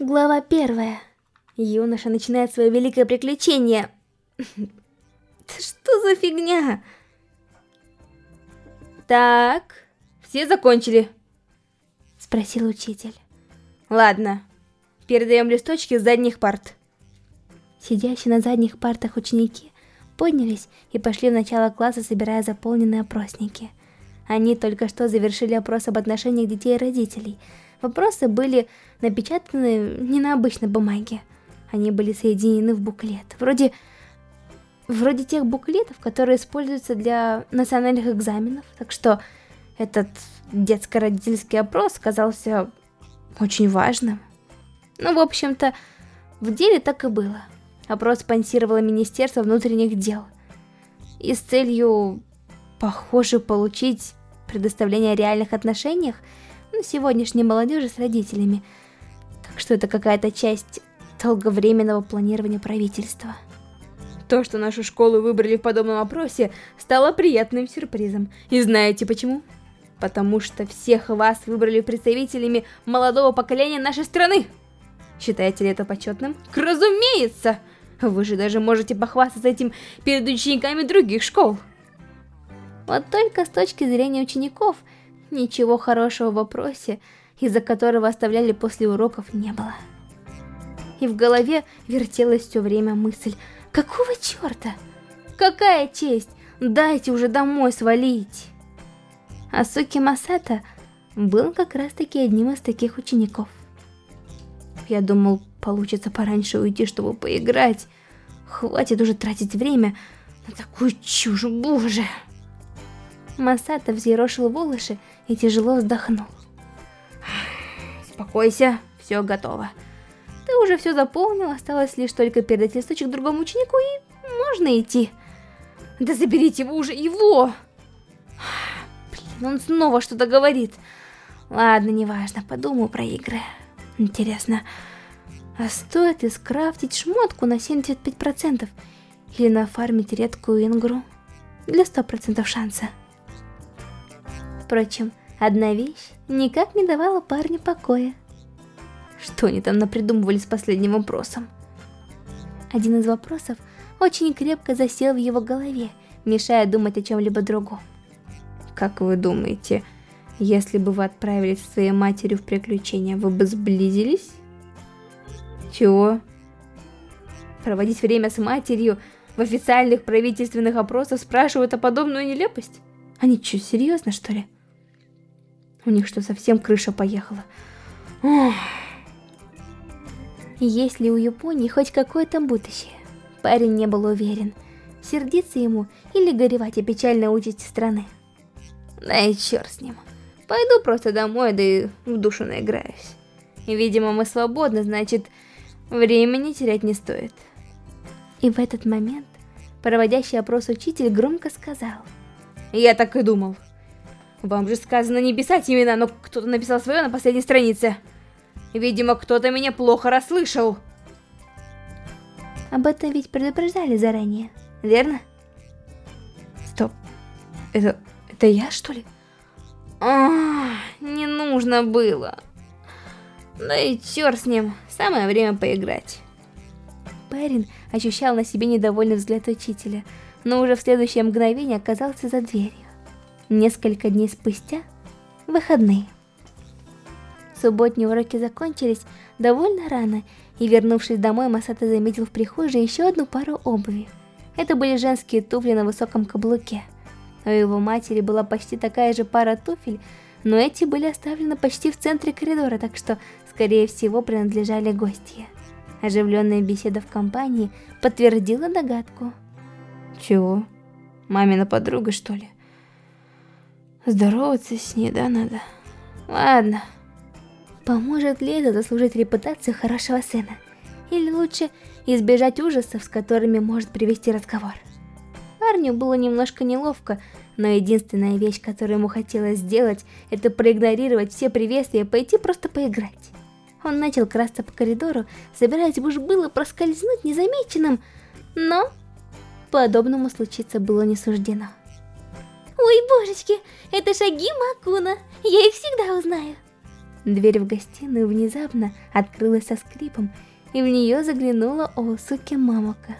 Глава первая. Юноша начинает свое великое приключение. Что за фигня? Так, все закончили? Спросил учитель. Ладно, передаем листочки с задних парт. Сидящие на задних партах ученики поднялись и пошли в начало класса, собирая заполненные опросники. Они только что завершили опрос об отношениях детей и родителей – Вопросы были напечатаны не на обычной бумаге. Они были соединены в буклет. Вроде, вроде тех буклетов, которые используются для национальных экзаменов. Так что этот детско-родительский опрос казался очень важным. Ну, в общем-то, в деле так и было. Опрос спонсировало Министерство внутренних дел. И с целью, похоже, получить предоставление о реальных отношениях – ну, сегодняшней молодежи с родителями. Так что это какая-то часть долговременного планирования правительства. То, что нашу школу выбрали в подобном опросе, стало приятным сюрпризом. И знаете почему? Потому что всех вас выбрали представителями молодого поколения нашей страны. Считаете ли это почетным? Разумеется! Вы же даже можете похвастаться этим перед учениками других школ. Вот только с точки зрения учеников – Ничего хорошего в вопросе, из-за которого оставляли после уроков, не было. И в голове вертелась все время мысль, какого черта? Какая честь? Дайте уже домой свалить. Асуки Масата был как раз таки одним из таких учеников. Я думал, получится пораньше уйти, чтобы поиграть. Хватит уже тратить время на такую чушь, боже. Масата взъерошил волосы и тяжело вздохнул. Спокойся, все готово. Ты уже все заполнил, осталось лишь только передать листочек другому ученику и можно идти. Да заберите его уже, его! Блин, он снова что-то говорит. Ладно, неважно, подумаю про игры. Интересно, а стоит ли скрафтить шмотку на 75% или нафармить редкую ингру для 100% шанса? Впрочем, одна вещь никак не давала парню покоя. Что они там напридумывали с последним вопросом? Один из вопросов очень крепко засел в его голове, мешая думать о чем-либо другом. Как вы думаете, если бы вы отправились с своей матерью в приключения, вы бы сблизились? Чего? Проводить время с матерью в официальных правительственных опросах спрашивают о подобную нелепость? Они что, серьезно, что ли? У них что, совсем крыша поехала? Ох. Есть ли у Японии хоть какое-то будущее? Парень не был уверен, сердиться ему или горевать о печальной участи страны. Да и черт с ним. Пойду просто домой, да и в душу наиграюсь. Видимо, мы свободны, значит, времени терять не стоит. И в этот момент проводящий опрос учитель громко сказал. Я так и думал. Вам же сказано не писать имена, но кто-то написал свое на последней странице. Видимо, кто-то меня плохо расслышал. Об этом ведь предупреждали заранее, верно? Стоп. Это... это я, что ли? А, не нужно было. Да и черт с ним, самое время поиграть. Парень ощущал на себе недовольный взгляд учителя, но уже в следующее мгновение оказался за дверью. Несколько дней спустя – выходные. Субботние уроки закончились довольно рано, и вернувшись домой, Масата заметил в прихожей еще одну пару обуви. Это были женские туфли на высоком каблуке. У его матери была почти такая же пара туфель, но эти были оставлены почти в центре коридора, так что, скорее всего, принадлежали гостье. Оживленная беседа в компании подтвердила догадку. Чего? Мамина подруга, что ли? Здороваться с ней, да, надо? Ладно. Поможет ли это заслужить репутацию хорошего сына? Или лучше избежать ужасов, с которыми может привести разговор? Парню было немножко неловко, но единственная вещь, которую ему хотелось сделать, это проигнорировать все приветствия и пойти просто поиграть. Он начал красться по коридору, собираясь уж было проскользнуть незамеченным, но подобному случиться было не суждено. Ой, божечки, это шаги Макуна. Я их всегда узнаю. Дверь в гостиную внезапно открылась со скрипом, и в нее заглянула Оусуки Мамока.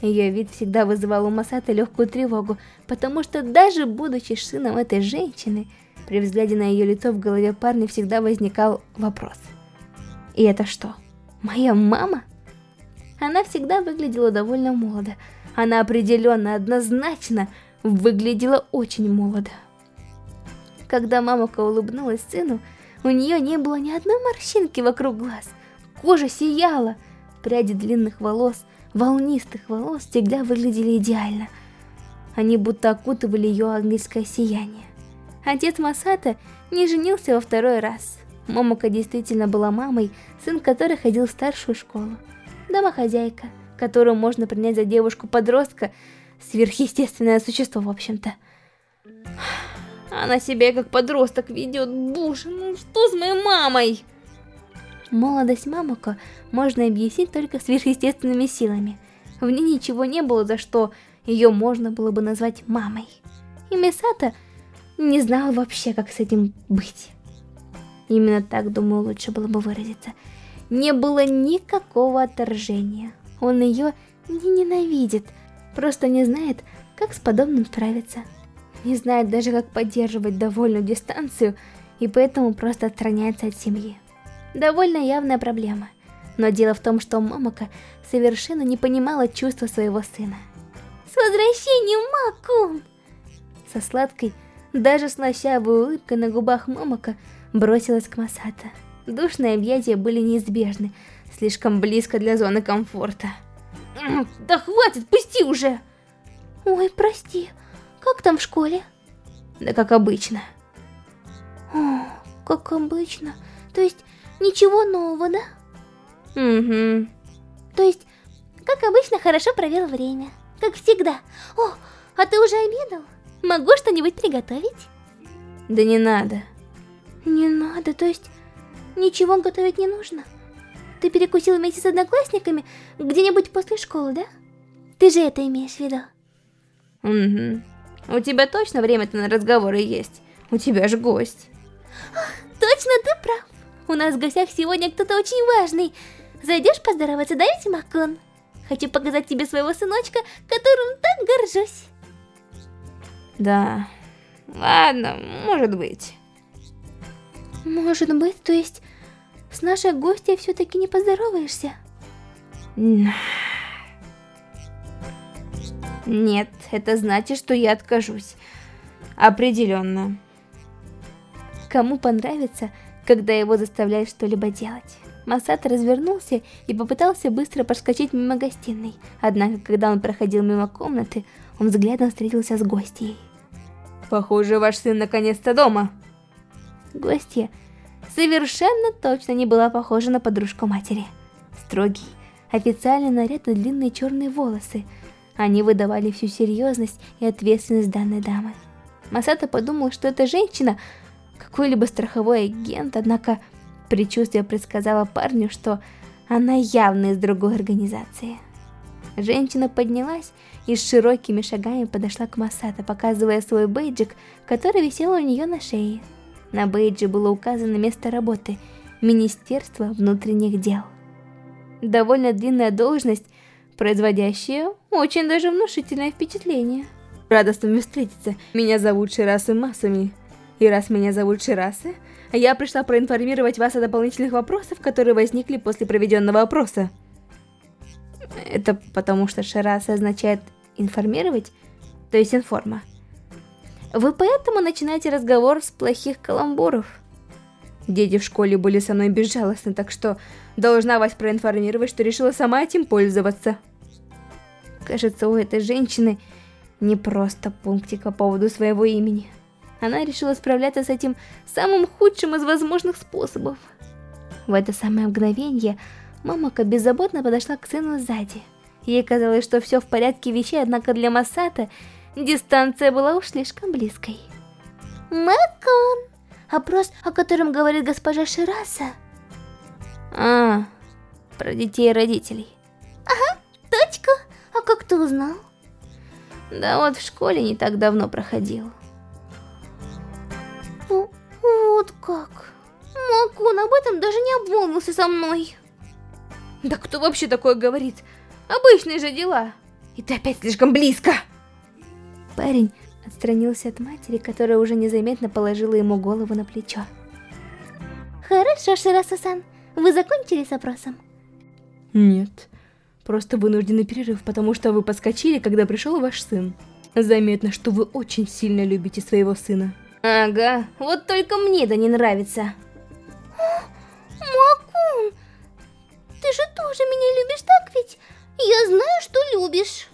Ее вид всегда вызывал у Масата легкую тревогу, потому что даже будучи сыном этой женщины, при взгляде на ее лицо в голове парня всегда возникал вопрос. И это что, моя мама? Она всегда выглядела довольно молодо. Она определенно, однозначно выглядела очень молодо. Когда мамака улыбнулась сыну, у нее не было ни одной морщинки вокруг глаз. Кожа сияла, пряди длинных волос – волнистых волос всегда выглядели идеально. Они будто окутывали ее ангельское сияние. Отец Масата не женился во второй раз. Момока действительно была мамой, сын которой ходил в старшую школу. Домохозяйка, которую можно принять за девушку-подростка, сверхъестественное существо, в общем-то. Она себя как подросток ведет, боже, ну что с моей мамой? Молодость Мамоко можно объяснить только сверхъестественными силами. В ней ничего не было, за что ее можно было бы назвать мамой. И Мисата не знал вообще, как с этим быть. Именно так, думаю, лучше было бы выразиться. Не было никакого отторжения. Он ее не ненавидит, просто не знает, как с подобным справиться. Не знает даже, как поддерживать довольную дистанцию, и поэтому просто отстраняется от семьи довольно явная проблема. Но дело в том, что Момока совершенно не понимала чувства своего сына. «С возвращением, Макун!» Со сладкой, даже слащавой улыбкой на губах Момока бросилась к Масата. Душные объятия были неизбежны, слишком близко для зоны комфорта. «Да хватит, пусти уже!» «Ой, прости, как там в школе?» «Да как обычно». О, как обычно. То есть Ничего нового, да? Угу. То есть, как обычно, хорошо провел время. Как всегда. О, а ты уже обедал? Могу что-нибудь приготовить? Да не надо. Не надо, то есть, ничего готовить не нужно? Ты перекусил вместе с одноклассниками где-нибудь после школы, да? Ты же это имеешь в виду? Угу. У тебя точно время-то на разговоры есть? У тебя же гость. Точно, ты прав. У нас в гостях сегодня кто-то очень важный. Зайдешь поздороваться, да, Макон? Хочу показать тебе своего сыночка, которым так горжусь. Да, ладно, может быть. Может быть, то есть с нашей гостьей все-таки не поздороваешься? Нет, это значит, что я откажусь. Определенно. Кому понравится когда его заставляют что-либо делать. Масата развернулся и попытался быстро проскочить мимо гостиной, однако, когда он проходил мимо комнаты, он взглядом встретился с гостьей. «Похоже, ваш сын наконец-то дома!» Гостья совершенно точно не была похожа на подружку матери. Строгий, официальный наряд и длинные черные волосы. Они выдавали всю серьезность и ответственность данной дамы. Масата подумал, что эта женщина какой-либо страховой агент, однако предчувствие предсказало парню, что она явно из другой организации. Женщина поднялась и с широкими шагами подошла к Масата, показывая свой бейджик, который висел у нее на шее. На бейдже было указано место работы – Министерство внутренних дел. Довольно длинная должность, производящая очень даже внушительное впечатление. Рада с вами встретиться. Меня зовут Ширасы Масами. И раз меня зовут Шираса, я пришла проинформировать вас о дополнительных вопросах, которые возникли после проведенного опроса. Это потому что Шираса означает информировать, то есть информа. Вы поэтому начинаете разговор с плохих каламбуров. Дети в школе были со мной безжалостны, так что должна вас проинформировать, что решила сама этим пользоваться. Кажется, у этой женщины не просто пунктик по поводу своего имени она решила справляться с этим самым худшим из возможных способов. В это самое мгновение мамака беззаботно подошла к сыну сзади. Ей казалось, что все в порядке вещей, однако для Масата дистанция была уж слишком близкой. Макон! Опрос, о котором говорит госпожа Шираса? А, про детей и родителей. Ага, точка. А как ты узнал? Да вот в школе не так давно проходил. Вот как? он об этом даже не обмолвился со мной. Да кто вообще такое говорит? Обычные же дела. И ты опять слишком близко. Парень отстранился от матери, которая уже незаметно положила ему голову на плечо. Хорошо, Шираса-сан. Вы закончили с опросом? Нет. Просто вынужденный перерыв, потому что вы подскочили, когда пришел ваш сын. Заметно, что вы очень сильно любите своего сына. Ага, вот только мне это не нравится. Макун, ты же тоже меня любишь, так ведь? Я знаю, что любишь.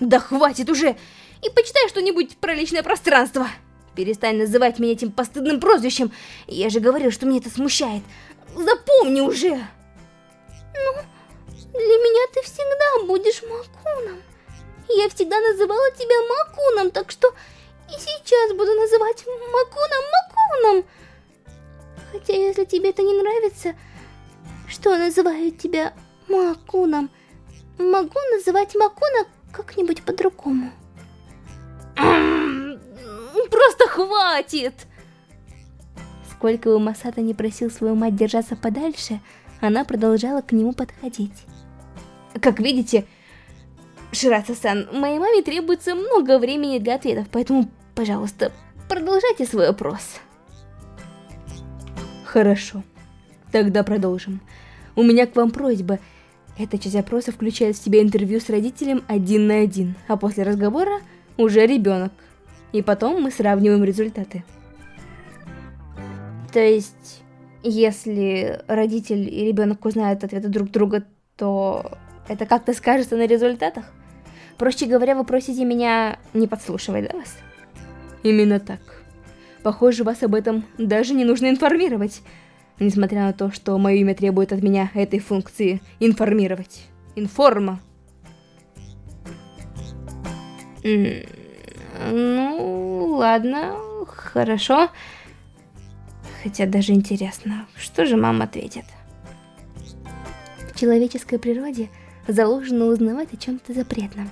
Да хватит уже! И почитай что-нибудь про личное пространство. Перестань называть меня этим постыдным прозвищем. Я же говорил, что мне это смущает. Запомни уже! Ну, для меня ты всегда будешь Макуном. Я всегда называла тебя Макуном, так что и сейчас буду называть Макуном Макуном. Хотя если тебе это не нравится, что называют тебя Макуном, могу называть Макуна как-нибудь по-другому. Просто хватит! Сколько бы Масата не просил свою мать держаться подальше, она продолжала к нему подходить. Как видите, Шираса-сан, моей маме требуется много времени для ответов, поэтому, пожалуйста, продолжайте свой вопрос. Хорошо, тогда продолжим. У меня к вам просьба. Эта часть опроса включает в себя интервью с родителем один на один, а после разговора уже ребенок. И потом мы сравниваем результаты. То есть, если родитель и ребенок узнают ответы друг друга, то это как-то скажется на результатах? Проще говоря, вы просите меня не подслушивать, да, вас? Именно так. Похоже, вас об этом даже не нужно информировать. Несмотря на то, что мое имя требует от меня этой функции информировать. Информа. Ну, ладно, хорошо. Хотя даже интересно, что же мама ответит? В человеческой природе заложено узнавать о чем-то запретном.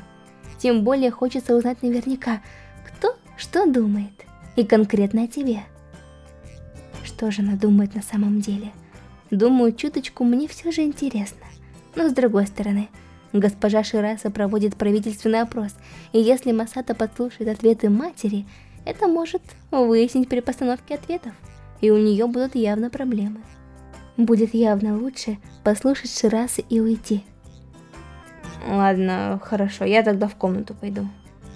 Тем более хочется узнать наверняка, кто что думает, и конкретно о тебе. Что же она думает на самом деле? Думаю, чуточку мне все же интересно. Но с другой стороны, госпожа Шираса проводит правительственный опрос, и если Масата подслушает ответы матери, это может выяснить при постановке ответов, и у нее будут явно проблемы. Будет явно лучше послушать Ширасы и уйти. Ладно, хорошо, я тогда в комнату пойду.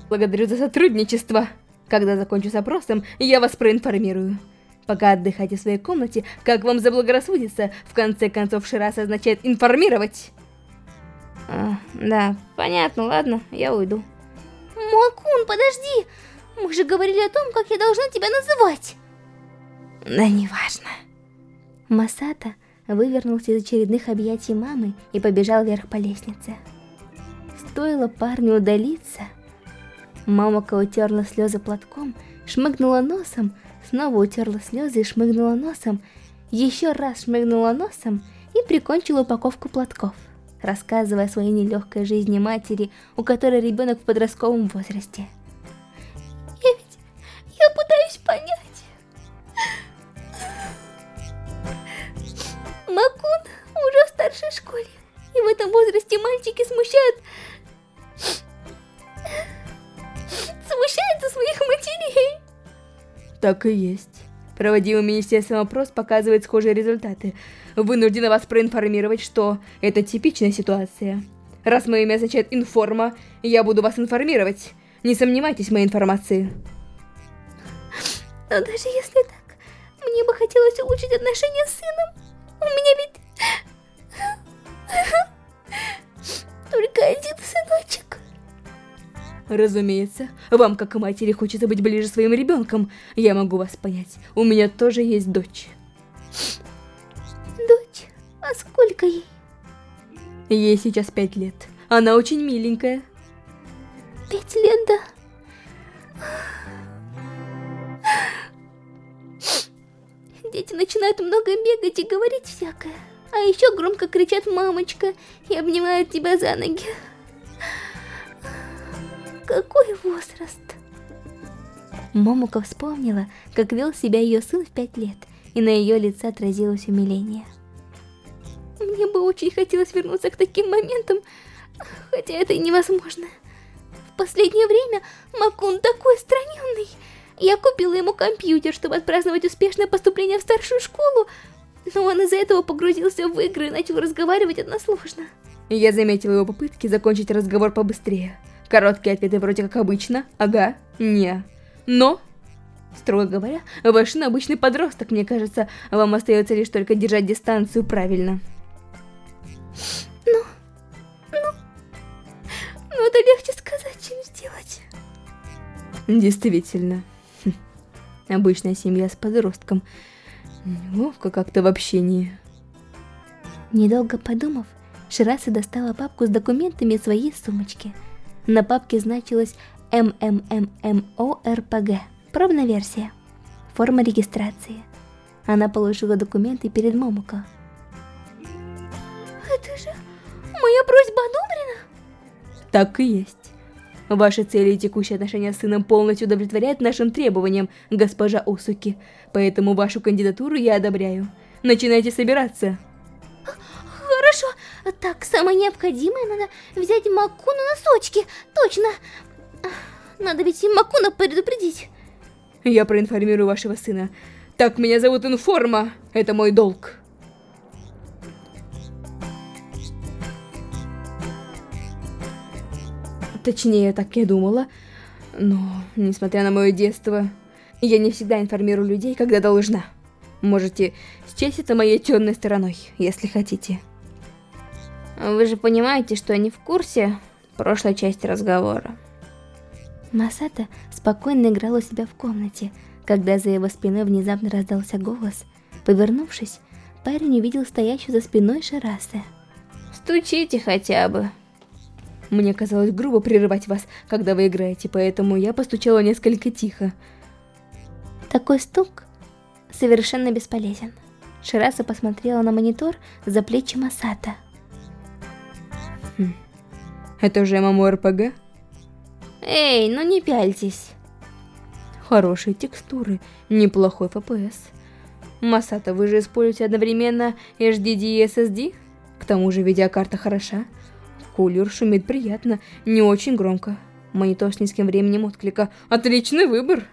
Благодарю за сотрудничество. Когда закончу с опросом, я вас проинформирую. Пока отдыхайте в своей комнате, как вам заблагорассудится, в конце концов Шираса означает информировать. А, да, понятно, ладно, я уйду. Макун, подожди! Мы же говорили о том, как я должна тебя называть. Да неважно. Масата вывернулся из очередных объятий мамы и побежал вверх по лестнице. Стоило парню удалиться, мамака утерла слезы платком, шмыгнула носом, снова утерла слезы и шмыгнула носом, еще раз шмыгнула носом и прикончила упаковку платков, рассказывая о своей нелегкой жизни матери, у которой ребенок в подростковом возрасте. Я ведь... я пытаюсь понять. Макун уже в старшей школе, и в этом возрасте мальчики смущают смущается своих матерей. Так и есть. Проводимый министерством опрос показывает схожие результаты. Вынуждена вас проинформировать, что это типичная ситуация. Раз мое имя означает «информа», я буду вас информировать. Не сомневайтесь в моей информации. Но даже если так, мне бы хотелось улучшить отношения с сыном. У меня ведь... Только один сыночек. Разумеется, вам, как матери, хочется быть ближе своим ребенком. Я могу вас понять. У меня тоже есть дочь. А сколько ей? Ей сейчас пять лет. Она очень миленькая. Пять лет, да? Дети начинают много бегать и говорить всякое. А еще громко кричат «мамочка» и обнимают тебя за ноги. Какой возраст? Момука вспомнила, как вел себя ее сын в пять лет, и на ее лице отразилось умиление. Мне бы очень хотелось вернуться к таким моментам, хотя это и невозможно. В последнее время Макун такой страненный. Я купила ему компьютер, чтобы отпраздновать успешное поступление в старшую школу, но он из-за этого погрузился в игры и начал разговаривать односложно. Я заметила его попытки закончить разговор побыстрее. Короткие ответы вроде как обычно, ага, не. Но, строго говоря, ваш обычный подросток, мне кажется, вам остается лишь только держать дистанцию правильно. Ну, ну, ну это легче сказать, чем сделать. Действительно. Хм. Обычная семья с подростком. Неловко как-то в общении. Недолго подумав, Шираса достала папку с документами из своей сумочки. На папке значилось ММММОРПГ. Пробная версия. Форма регистрации. Она положила документы перед Момуко. Это же моя просьба одобрена? Так и есть. Ваши цели и текущие отношения с сыном полностью удовлетворяют нашим требованиям, госпожа Осуки. Поэтому вашу кандидатуру я одобряю. Начинайте собираться. Хорошо. Так, самое необходимое надо взять Маку на носочки. Точно. Надо ведь и Макуна предупредить. Я проинформирую вашего сына. Так, меня зовут Информа. Это мой долг. Точнее, так я думала. Но, несмотря на мое детство, я не всегда информирую людей, когда должна. Можете счесть это моей темной стороной, если хотите. Вы же понимаете, что я не в курсе прошлой части разговора. Масата спокойно играл у себя в комнате, когда за его спиной внезапно раздался голос. Повернувшись, парень увидел стоящую за спиной Шарасы. «Стучите хотя бы». Мне казалось грубо прерывать вас, когда вы играете, поэтому я постучала несколько тихо. Такой стук совершенно бесполезен. Шираса посмотрела на монитор за плечи Масата. Хм. Это же ММО-РПГ? Эй, ну не пяльтесь. Хорошие текстуры, неплохой FPS. Масата, вы же используете одновременно HDD и SSD? К тому же видеокарта хороша. Кулер шумит приятно, не очень громко. Монитор с низким временем отклика. Отличный выбор.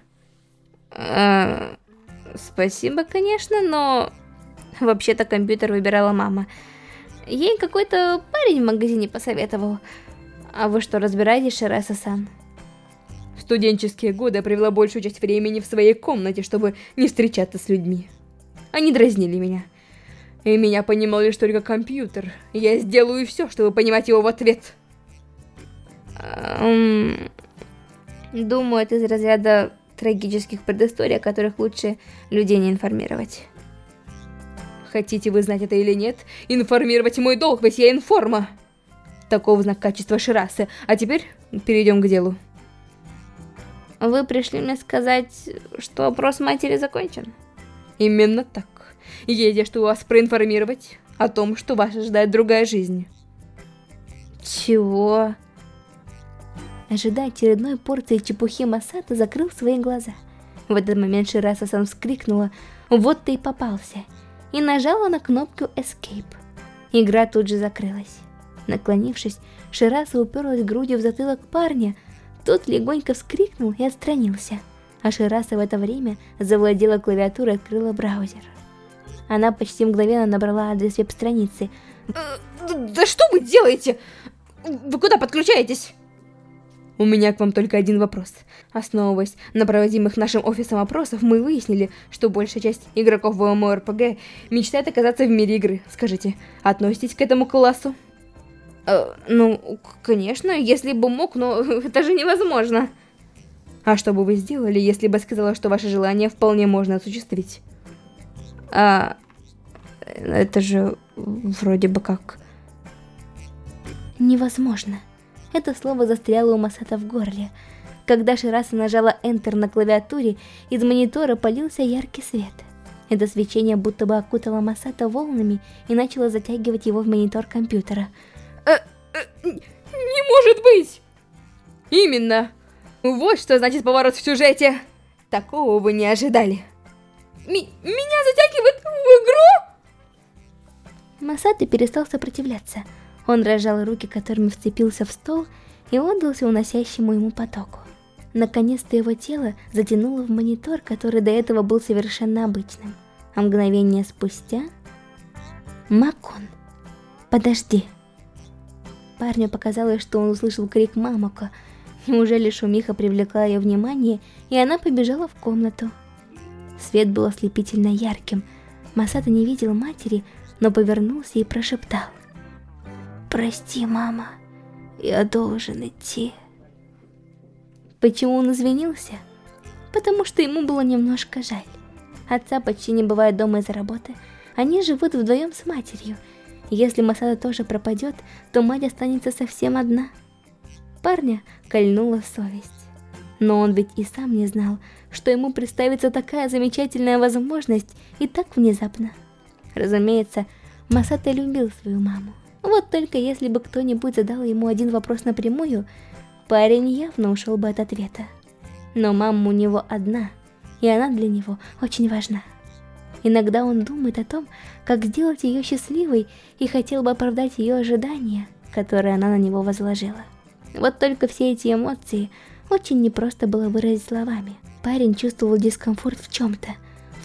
А, спасибо, конечно, но... Вообще-то компьютер выбирала мама. Ей какой-то парень в магазине посоветовал. А вы что, разбираетесь, Шираса-сан? В студенческие годы я провела большую часть времени в своей комнате, чтобы не встречаться с людьми. Они дразнили меня. И меня понимал лишь только компьютер. Я сделаю все, чтобы понимать его в ответ. Думаю, это из разряда трагических предысторий, о которых лучше людей не информировать. Хотите вы знать это или нет, информировать мой долг, ведь я информа. Такого знак качества Ширасы. А теперь перейдем к делу. Вы пришли мне сказать, что опрос матери закончен? Именно так. Есть что вас проинформировать о том, что вас ожидает другая жизнь. Чего? Ожидая очередной порции чепухи Масата, закрыл свои глаза. В этот момент Шираса-сан вскрикнула «Вот ты и попался!» и нажала на кнопку Escape. Игра тут же закрылась. Наклонившись, Шираса уперлась грудью в затылок парня. Тот легонько вскрикнул и отстранился. А Шираса в это время завладела клавиатурой и открыла браузер. Она почти мгновенно набрала адрес веб-страницы. Э, да что вы делаете? Вы куда подключаетесь? У меня к вам только один вопрос. Основываясь на проводимых нашим офисом опросов, мы выяснили, что большая часть игроков в ММОРПГ мечтает оказаться в мире игры. Скажите, относитесь к этому классу? Э, ну, конечно, если бы мог, но это же невозможно. А что бы вы сделали, если бы сказала, что ваше желание вполне можно осуществить? А, это же вроде бы как... Невозможно. Это слово застряло у Масата в горле. Когда Шираса нажала Enter на клавиатуре, из монитора полился яркий свет. Это свечение будто бы окутало Масата волнами и начало затягивать его в монитор компьютера. Э, э, не может быть! Именно! Вот что значит поворот в сюжете! Такого вы не ожидали. ми меня затягивает в игру? Масата перестал сопротивляться. Он разжал руки, которыми вцепился в стол, и отдался уносящему ему потоку. Наконец-то его тело затянуло в монитор, который до этого был совершенно обычным. А мгновение спустя... Макон, подожди. Парню показалось, что он услышал крик Мамоко. Неужели шумиха привлекла ее внимание, и она побежала в комнату. Свет был ослепительно ярким. Масата не видел матери, но повернулся и прошептал. «Прости, мама, я должен идти». Почему он извинился? Потому что ему было немножко жаль. Отца почти не бывает дома из-за работы. Они живут вдвоем с матерью. Если Масада тоже пропадет, то мать останется совсем одна. Парня кольнула совесть. Но он ведь и сам не знал, что ему представится такая замечательная возможность и так внезапно. Разумеется, Масата любил свою маму. Вот только если бы кто-нибудь задал ему один вопрос напрямую, парень явно ушел бы от ответа. Но мама у него одна, и она для него очень важна. Иногда он думает о том, как сделать ее счастливой и хотел бы оправдать ее ожидания, которые она на него возложила. Вот только все эти эмоции очень непросто было выразить словами. Парень чувствовал дискомфорт в чем-то.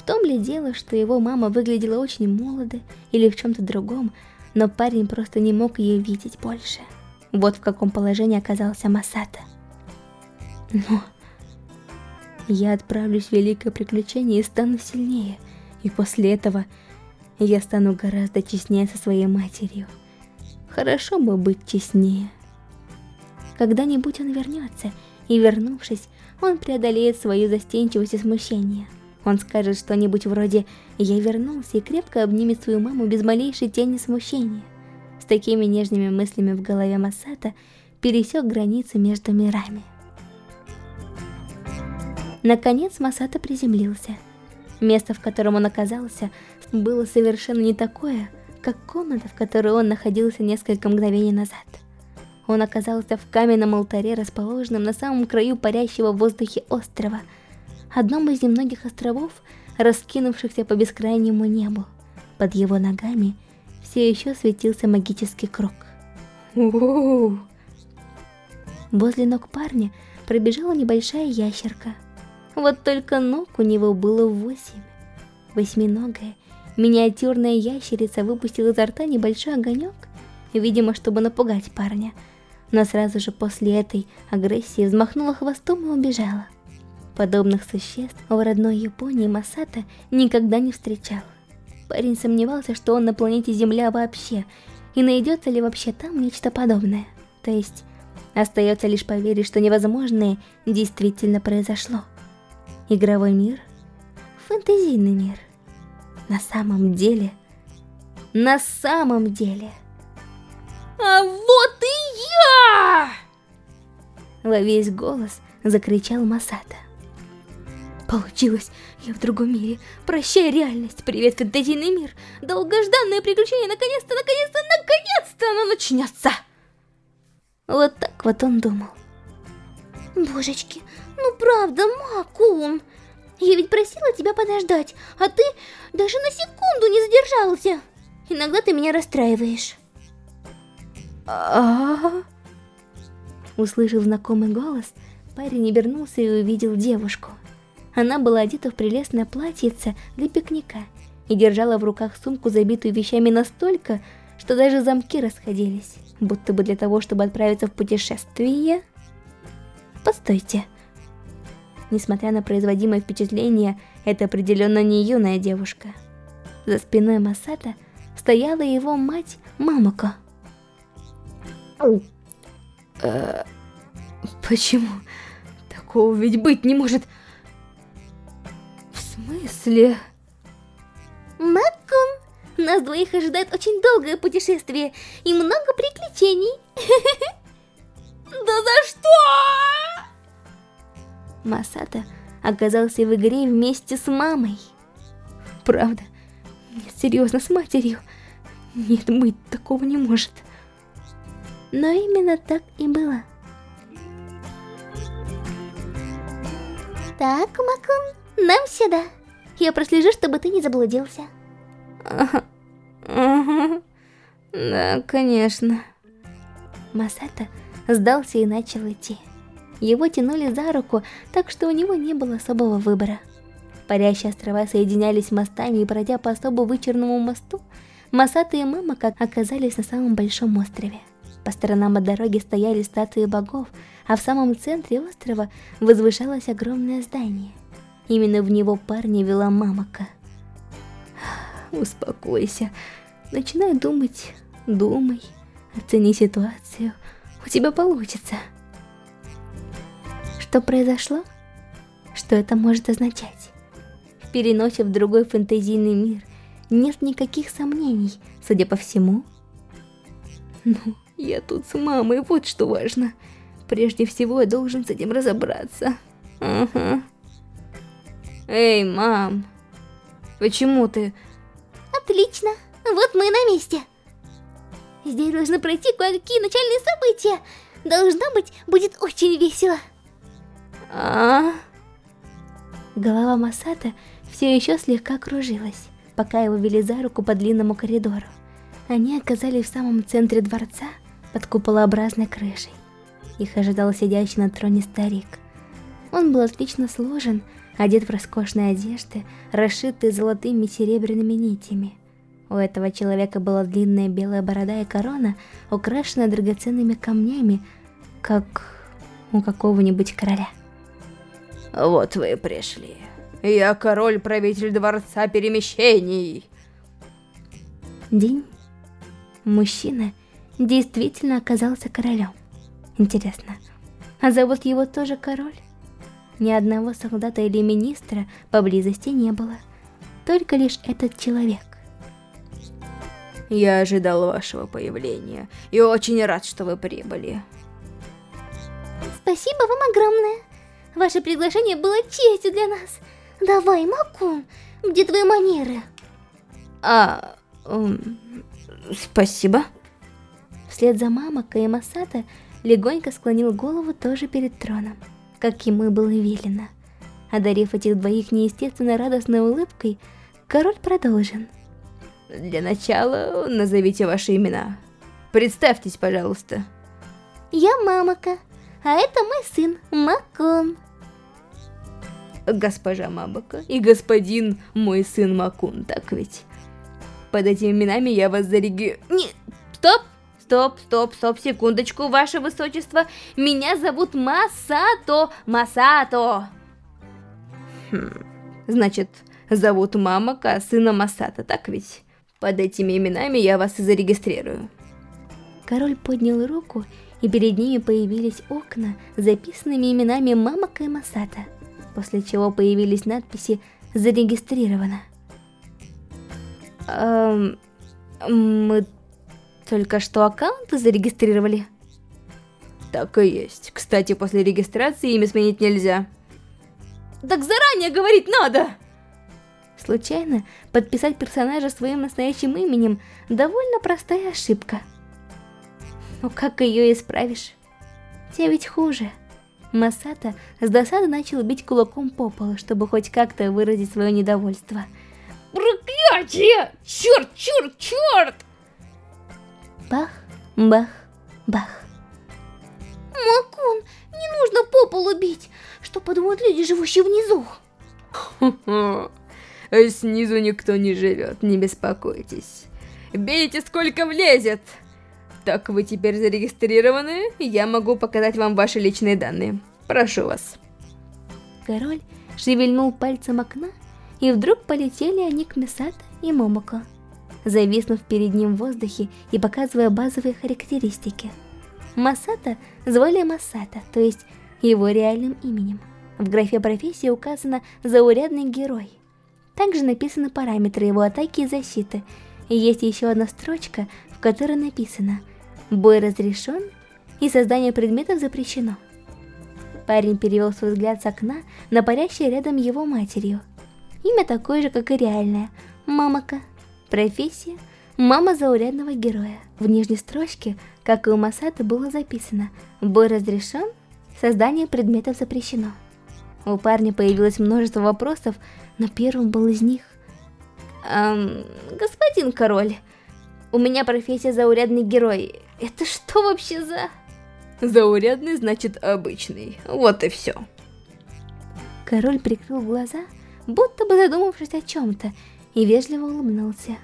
Том ли дело, что его мама выглядела очень молодо или в чем-то другом, но парень просто не мог ее видеть больше. Вот в каком положении оказался Масата. Но я отправлюсь в великое приключение и стану сильнее, и после этого я стану гораздо честнее со своей матерью. Хорошо бы быть честнее. Когда-нибудь он вернется, и вернувшись, он преодолеет свою застенчивость и смущение. Он скажет что-нибудь вроде «Я вернулся» и крепко обнимет свою маму без малейшей тени смущения такими нежными мыслями в голове Масата пересек границу между мирами. Наконец Масата приземлился. Место, в котором он оказался, было совершенно не такое, как комната, в которой он находился несколько мгновений назад. Он оказался в каменном алтаре, расположенном на самом краю парящего в воздухе острова, одном из немногих островов, раскинувшихся по бескрайнему небу. Под его ногами – все еще светился магический круг. Воу! Возле ног парня пробежала небольшая ящерка. Вот только ног у него было восемь. Восьминогая, миниатюрная ящерица выпустила изо рта небольшой огонек, видимо, чтобы напугать парня. Но сразу же после этой агрессии взмахнула хвостом и убежала. Подобных существ в родной Японии Масата никогда не встречал. Парень сомневался, что он на планете Земля вообще, и найдется ли вообще там нечто подобное. То есть, остается лишь поверить, что невозможное действительно произошло. Игровой мир, фэнтезийный мир. На самом деле, на самом деле... А вот и я! Во весь голос закричал Масата. Получилось! Я в другом мире. Прощай, реальность. Привет, фэнтезийный мир. Долгожданное приключение. Наконец-то, наконец-то, наконец-то оно начнется. Вот так вот он думал. Божечки, ну правда, Макун. Я ведь просила тебя подождать, а ты даже на секунду не задержался. Иногда ты меня расстраиваешь. -а. Услышав знакомый голос, парень обернулся и увидел девушку. Она была одета в прелестное платьице для пикника и держала в руках сумку, забитую вещами настолько, что даже замки расходились, будто бы для того, чтобы отправиться в путешествие. Постойте. Несмотря на производимое впечатление, это определенно не юная девушка. За спиной Масата стояла его мать Мамоко. Э, почему? Такого ведь быть не может смысле? Маккун, нас двоих ожидает очень долгое путешествие и много приключений. Да за что? Масата оказался в игре вместе с мамой. Правда? Серьезно, с матерью? Нет, быть такого не может. Но именно так и было. Так, Макун, нам сюда. Я прослежу, чтобы ты не заблудился. Да, конечно. Масата сдался и начал идти. Его тянули за руку, так что у него не было особого выбора. Парящие острова соединялись мостами, и пройдя по особо вычерному мосту, Масата и Мама как оказались на самом большом острове. По сторонам от дороги стояли статуи богов, а в самом центре острова возвышалось огромное здание. Именно в него парня вела Мамака. Успокойся. Начинай думать, думай, оцени ситуацию. У тебя получится. Что произошло? Что это может означать? В переносе в другой фэнтезийный мир нет никаких сомнений, судя по всему. Ну, я тут с мамой, вот что важно. Прежде всего, я должен с этим разобраться. Ага. Эй, мам, почему ты... Отлично, вот мы на месте. Здесь должны пройти кое-какие начальные события. Должно быть, будет очень весело. А? Голова Масата все еще слегка кружилась, пока его вели за руку по длинному коридору. Они оказались в самом центре дворца, под куполообразной крышей. Их ожидал сидящий на троне старик. Он был отлично сложен, одет в роскошные одежды, расшитые золотыми и серебряными нитями. У этого человека была длинная белая борода и корона, украшенная драгоценными камнями, как у какого-нибудь короля. Вот вы и пришли. Я король-правитель Дворца Перемещений. День. Мужчина действительно оказался королем. Интересно, а зовут его тоже король? Ни одного солдата или министра поблизости не было. Только лишь этот человек. Я ожидал вашего появления и очень рад, что вы прибыли. Спасибо вам огромное. Ваше приглашение было честью для нас. Давай, Макун, где твои манеры? А, эм, спасибо. Вслед за Мамакой и Масата легонько склонил голову тоже перед троном, как ему было велено. Одарив этих двоих неестественно радостной улыбкой, король продолжил. Для начала назовите ваши имена. Представьтесь, пожалуйста. Я Мамака, а это мой сын Макун госпожа Мабака и господин мой сын Макун, так ведь? Под этими именами я вас зареги... Не, стоп! Стоп, стоп, стоп, секундочку, ваше высочество. Меня зовут Масато, Масато. Хм, значит, зовут Мамака, сына Масата, так ведь? Под этими именами я вас и зарегистрирую. Король поднял руку, и перед ними появились окна, записанными именами Мамака и Масата после чего появились надписи «Зарегистрировано». Эм, мы только что аккаунты зарегистрировали? Так и есть. Кстати, после регистрации имя сменить нельзя. Так заранее говорить надо! Случайно подписать персонажа своим настоящим именем довольно простая ошибка. Но как ее исправишь? Те ведь хуже. Масата с досады начал бить кулаком по полу, чтобы хоть как-то выразить свое недовольство. Проклятие! Черт, черт, черт! Бах, бах, бах. Макун, не нужно по полу бить. Что подумают люди, живущие внизу? Снизу никто не живет, не беспокойтесь. Бейте сколько влезет! Так, вы теперь зарегистрированы, я могу показать вам ваши личные данные. Прошу вас. Король шевельнул пальцем окна, и вдруг полетели они к Мисато и Момоко, зависнув перед ним в воздухе и показывая базовые характеристики. Масата звали Масата, то есть его реальным именем. В графе профессии указано «заурядный герой». Также написаны параметры его атаки и защиты, есть еще одна строчка, в которой написано Бой разрешен, и создание предметов запрещено. Парень перевел свой взгляд с окна на парящее рядом его матерью. Имя такое же, как и реальное – Мамака. Профессия – мама заурядного героя. В нижней строчке, как и у Масата, было записано «Бой разрешен, создание предметов запрещено». У парня появилось множество вопросов, Но первым был из них... Эм, господин король, у меня профессия заурядный герой. Это что вообще за... Заурядный значит обычный. Вот и все. Король прикрыл глаза, будто бы задумавшись о чем-то, и вежливо улыбнулся.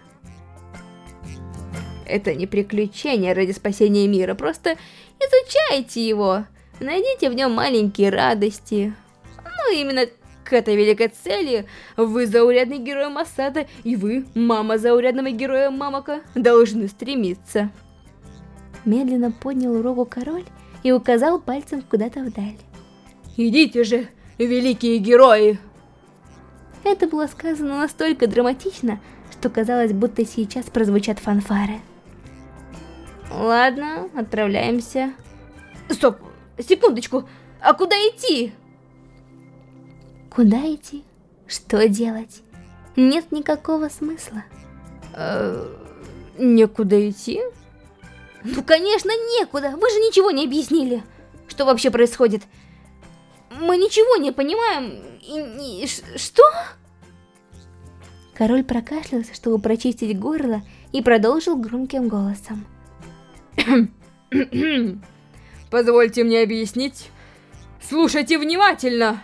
Это не приключение ради спасения мира, просто изучайте его. Найдите в нем маленькие радости. Ну, именно к этой великой цели вы, заурядный герой Масада, и вы, мама заурядного героя Мамака, должны стремиться. Медленно поднял руку король и указал пальцем куда-то вдаль. «Идите же, великие герои!» Это было сказано настолько драматично, что казалось, будто сейчас прозвучат фанфары. Ладно, отправляемся. Стоп, секундочку, а куда идти? Куда идти? Что делать? Нет никакого смысла. Э, некуда идти? Ну, конечно, некуда. Вы же ничего не объяснили. Что вообще происходит? Мы ничего не понимаем. И, и, что? Король прокашлялся, чтобы прочистить горло, и продолжил громким голосом. Позвольте мне объяснить. Слушайте внимательно.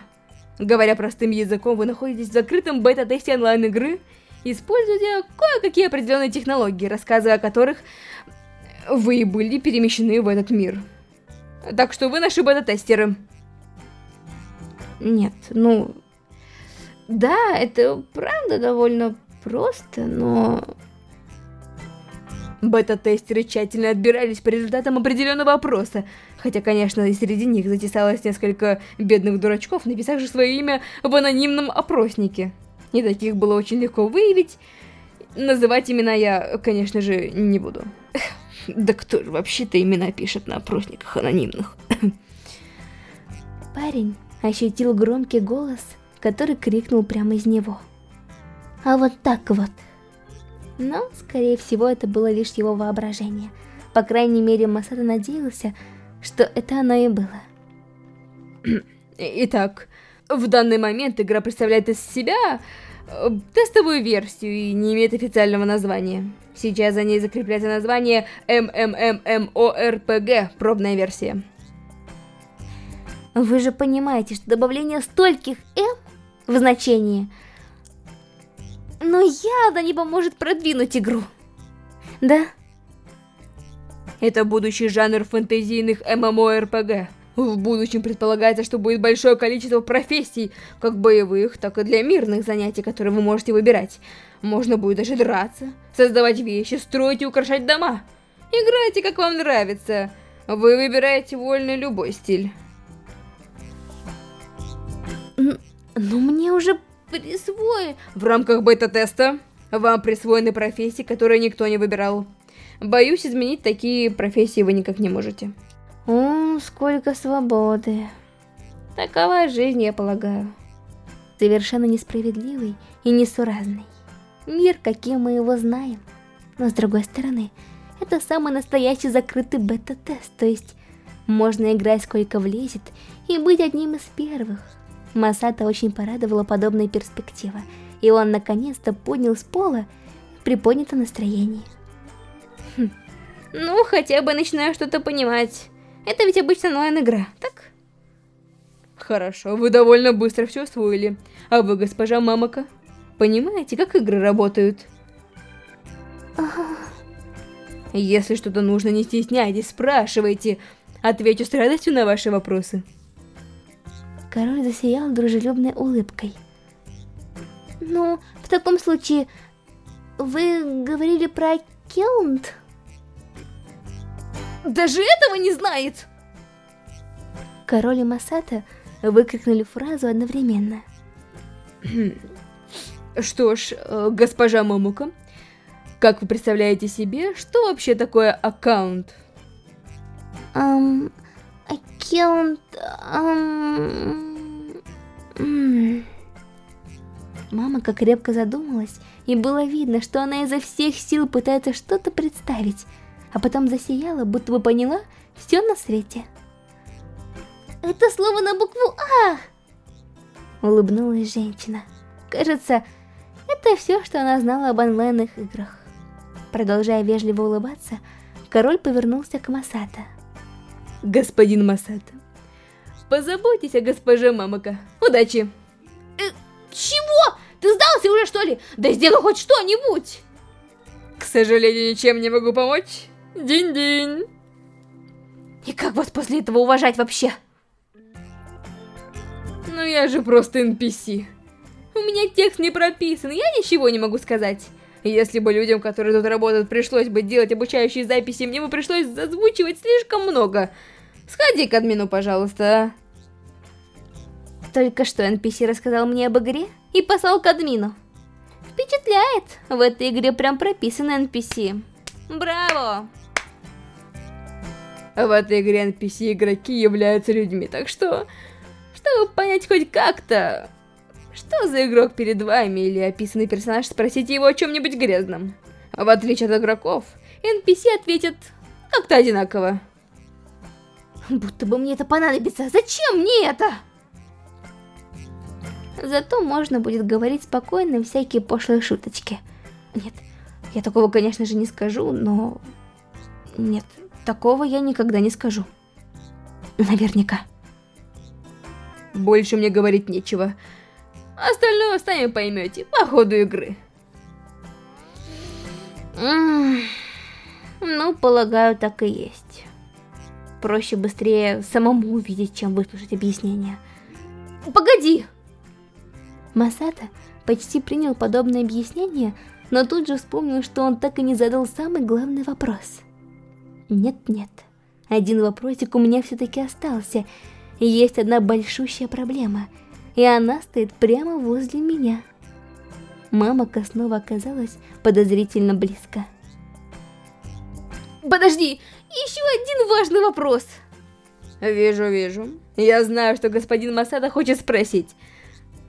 Говоря простым языком, вы находитесь в закрытом бета-тесте онлайн-игры, используя кое-какие определенные технологии, рассказывая о которых вы были перемещены в этот мир. Так что вы наши бета-тестеры. Нет, ну... Да, это правда довольно просто, но... Бета-тестеры тщательно отбирались по результатам определенного опроса, хотя, конечно, и среди них затесалось несколько бедных дурачков, написавших свое имя в анонимном опроснике. И таких было очень легко выявить. Называть имена я, конечно же, не буду. Да кто же вообще-то имена пишет на опросниках анонимных? Парень ощутил громкий голос, который крикнул прямо из него. А вот так вот. Но, скорее всего, это было лишь его воображение. По крайней мере, Масада надеялся, что это оно и было. Итак, в данный момент игра представляет из себя э, тестовую версию и не имеет официального названия. Сейчас за ней закрепляется название MMMMORPG, пробная версия. Вы же понимаете, что добавление стольких M в значении но явно не поможет продвинуть игру. Да? Это будущий жанр фэнтезийных ММО-РПГ. В будущем предполагается, что будет большое количество профессий, как боевых, так и для мирных занятий, которые вы можете выбирать. Можно будет даже драться, создавать вещи, строить и украшать дома. Играйте, как вам нравится. Вы выбираете вольный любой стиль. Но мне уже присвоен... В рамках бета-теста вам присвоены профессии, которые никто не выбирал. Боюсь, изменить такие профессии вы никак не можете. О, сколько свободы. Такова жизнь, я полагаю. Совершенно несправедливый и несуразный. Мир, каким мы его знаем. Но с другой стороны, это самый настоящий закрытый бета-тест, то есть можно играть сколько влезет и быть одним из первых. Масата очень порадовала подобная перспектива, и он наконец-то поднял с пола приподнятое настроение. Хм. Ну, хотя бы начинаю что-то понимать. Это ведь обычно онлайн-игра, так? Хорошо, вы довольно быстро все освоили. А вы, госпожа Мамака, понимаете, как игры работают? Если что-то нужно, не стесняйтесь, спрашивайте. Отвечу с радостью на ваши вопросы. Король засиял дружелюбной улыбкой. Ну, в таком случае, вы говорили про аккаунт? Даже этого не знает! Король и Масата выкрикнули фразу одновременно. Что ж, э, госпожа Момука, как вы представляете себе, что вообще такое аккаунт? Um, аккаунт... Ам... Мама как крепко задумалась, и было видно, что она изо всех сил пытается что-то представить, а потом засияла, будто бы поняла все на свете. Это слово на букву А! Улыбнулась женщина. Кажется, это все, что она знала об онлайнных играх. Продолжая вежливо улыбаться, король повернулся к Масата. Господин Масата, позаботьтесь о госпоже Мамака. Удачи! Э, чего? Ты сдался уже, что ли? Да сделай хоть что-нибудь! К сожалению, ничем не могу помочь. Динь-динь. И как вас после этого уважать вообще? Ну я же просто NPC. У меня текст не прописан, я ничего не могу сказать. Если бы людям, которые тут работают, пришлось бы делать обучающие записи, мне бы пришлось зазвучивать слишком много. Сходи к админу, пожалуйста. Только что NPC рассказал мне об игре и послал к админу. Впечатляет, в этой игре прям прописаны NPC. Браво! В этой игре NPC игроки являются людьми, так что, чтобы понять хоть как-то, что за игрок перед вами или описанный персонаж, спросите его о чем-нибудь грязном. В отличие от игроков, NPC ответят как-то одинаково. Будто бы мне это понадобится. Зачем мне это? Зато можно будет говорить спокойно всякие пошлые шуточки. Нет, я такого, конечно же, не скажу, но... Нет, такого я никогда не скажу. Наверняка. Больше мне говорить нечего. Остальное сами поймете по ходу игры. ну, полагаю, так и есть. Проще быстрее самому увидеть, чем выслушать объяснение. Погоди! Масата почти принял подобное объяснение, но тут же вспомнил, что он так и не задал самый главный вопрос. Нет-нет, один вопросик у меня все-таки остался. Есть одна большущая проблема — и она стоит прямо возле меня. Мамака снова оказалась подозрительно близко. Подожди, еще один важный вопрос. Вижу, вижу. Я знаю, что господин Масада хочет спросить.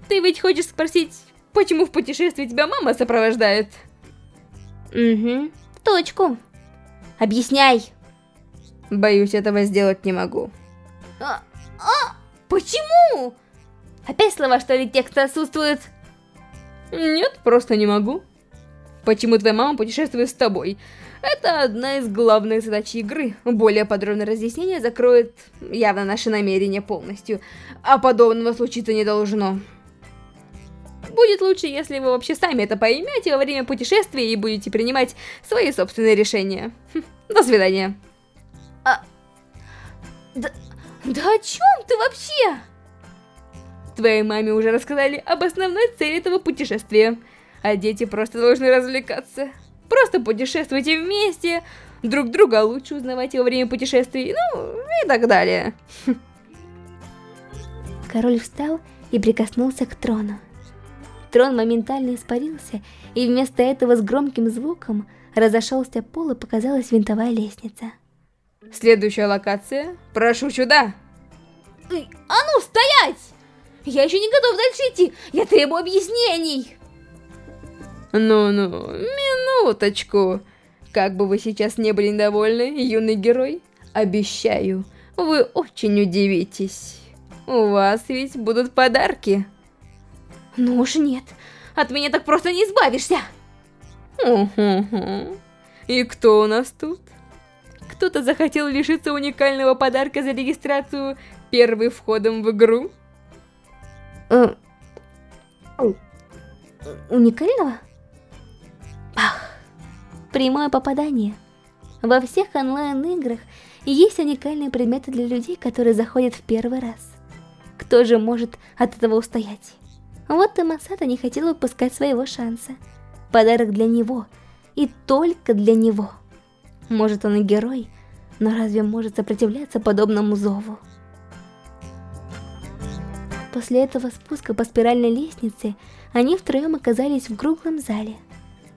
Ты ведь хочешь спросить, почему в путешествии тебя мама сопровождает? Угу, в точку. Объясняй. Боюсь, этого сделать не могу. А, а, почему? Опять слова, что ли, текста отсутствуют? Нет, просто не могу. Почему твоя мама путешествует с тобой? Это одна из главных задач игры. Более подробное разъяснение закроет явно наши намерения полностью. А подобного случиться не должно. Будет лучше, если вы вообще сами это поймете во время путешествия и будете принимать свои собственные решения. Хм, до свидания. А... Да... Да о чем ты вообще? Твоей маме уже рассказали об основной цели этого путешествия. А дети просто должны развлекаться. Просто путешествуйте вместе, друг друга лучше узнавайте во время путешествий, ну и так далее. Король встал и прикоснулся к трону. Трон моментально испарился, и вместо этого с громким звуком разошелся пол и показалась винтовая лестница. Следующая локация. Прошу сюда. А ну, стоять! Я еще не готов дальше идти. Я требую объяснений. Ну-ну, минуточку. Как бы вы сейчас не были недовольны, юный герой, обещаю, вы очень удивитесь. У вас ведь будут подарки. Ну уж нет, от меня так просто не избавишься. Уху-ху. И кто у нас тут? Кто-то захотел лишиться уникального подарка за регистрацию первым входом в игру? Э, уникального? Ах, прямое попадание. Во всех онлайн-играх есть уникальные предметы для людей, которые заходят в первый раз. Кто же может от этого устоять? Вот и Масата не хотел упускать своего шанса. Подарок для него, и только для него. Может он и герой, но разве может сопротивляться подобному зову? После этого спуска по спиральной лестнице они втроем оказались в круглом зале.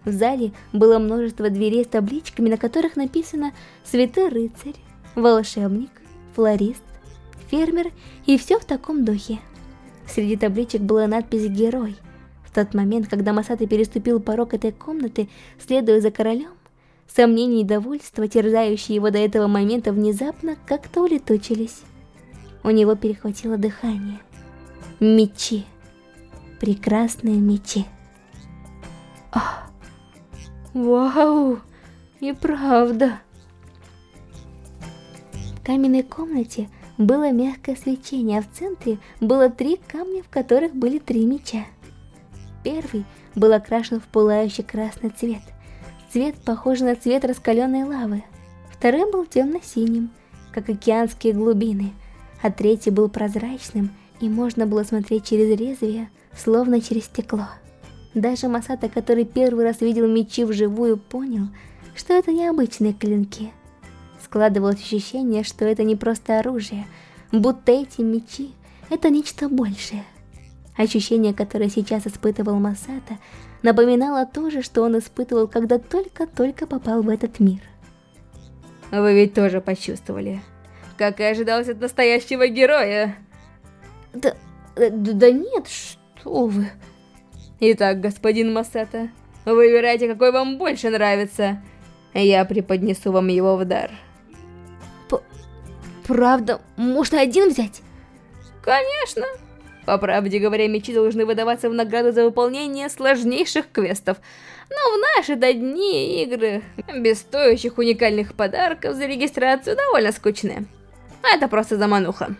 В зале было множество дверей с табличками, на которых написано «Святой рыцарь», «Волшебник», «Флорист», «Фермер» и все в таком духе. Среди табличек была надпись «Герой». В тот момент, когда Масата переступил порог этой комнаты, следуя за королем, сомнения и довольство, терзающие его до этого момента, внезапно как-то улетучились. У него перехватило дыхание мечи. прекрасные мечи. А, вау, и правда. В каменной комнате было мягкое свечение, а в центре было три камня, в которых были три меча. Первый был окрашен в пылающий красный цвет. Цвет похожий на цвет раскаленной лавы. Второй был темно-синим, как океанские глубины, а третий был прозрачным, и можно было смотреть через лезвие, словно через стекло. Даже Масата, который первый раз видел мечи вживую, понял, что это необычные клинки. Складывалось ощущение, что это не просто оружие, будто эти мечи — это нечто большее. Ощущение, которое сейчас испытывал Масата, напоминало то же, что он испытывал, когда только-только попал в этот мир. Вы ведь тоже почувствовали, как и ожидалось от настоящего героя. Да, да, да нет, что вы... Итак, господин Масата, выбирайте, какой вам больше нравится. Я преподнесу вам его в дар. П правда, можно один взять? Конечно. По правде говоря, мечи должны выдаваться в награду за выполнение сложнейших квестов. Но в наши-то дни игры без стоящих уникальных подарков за регистрацию довольно скучные. Это просто замануха.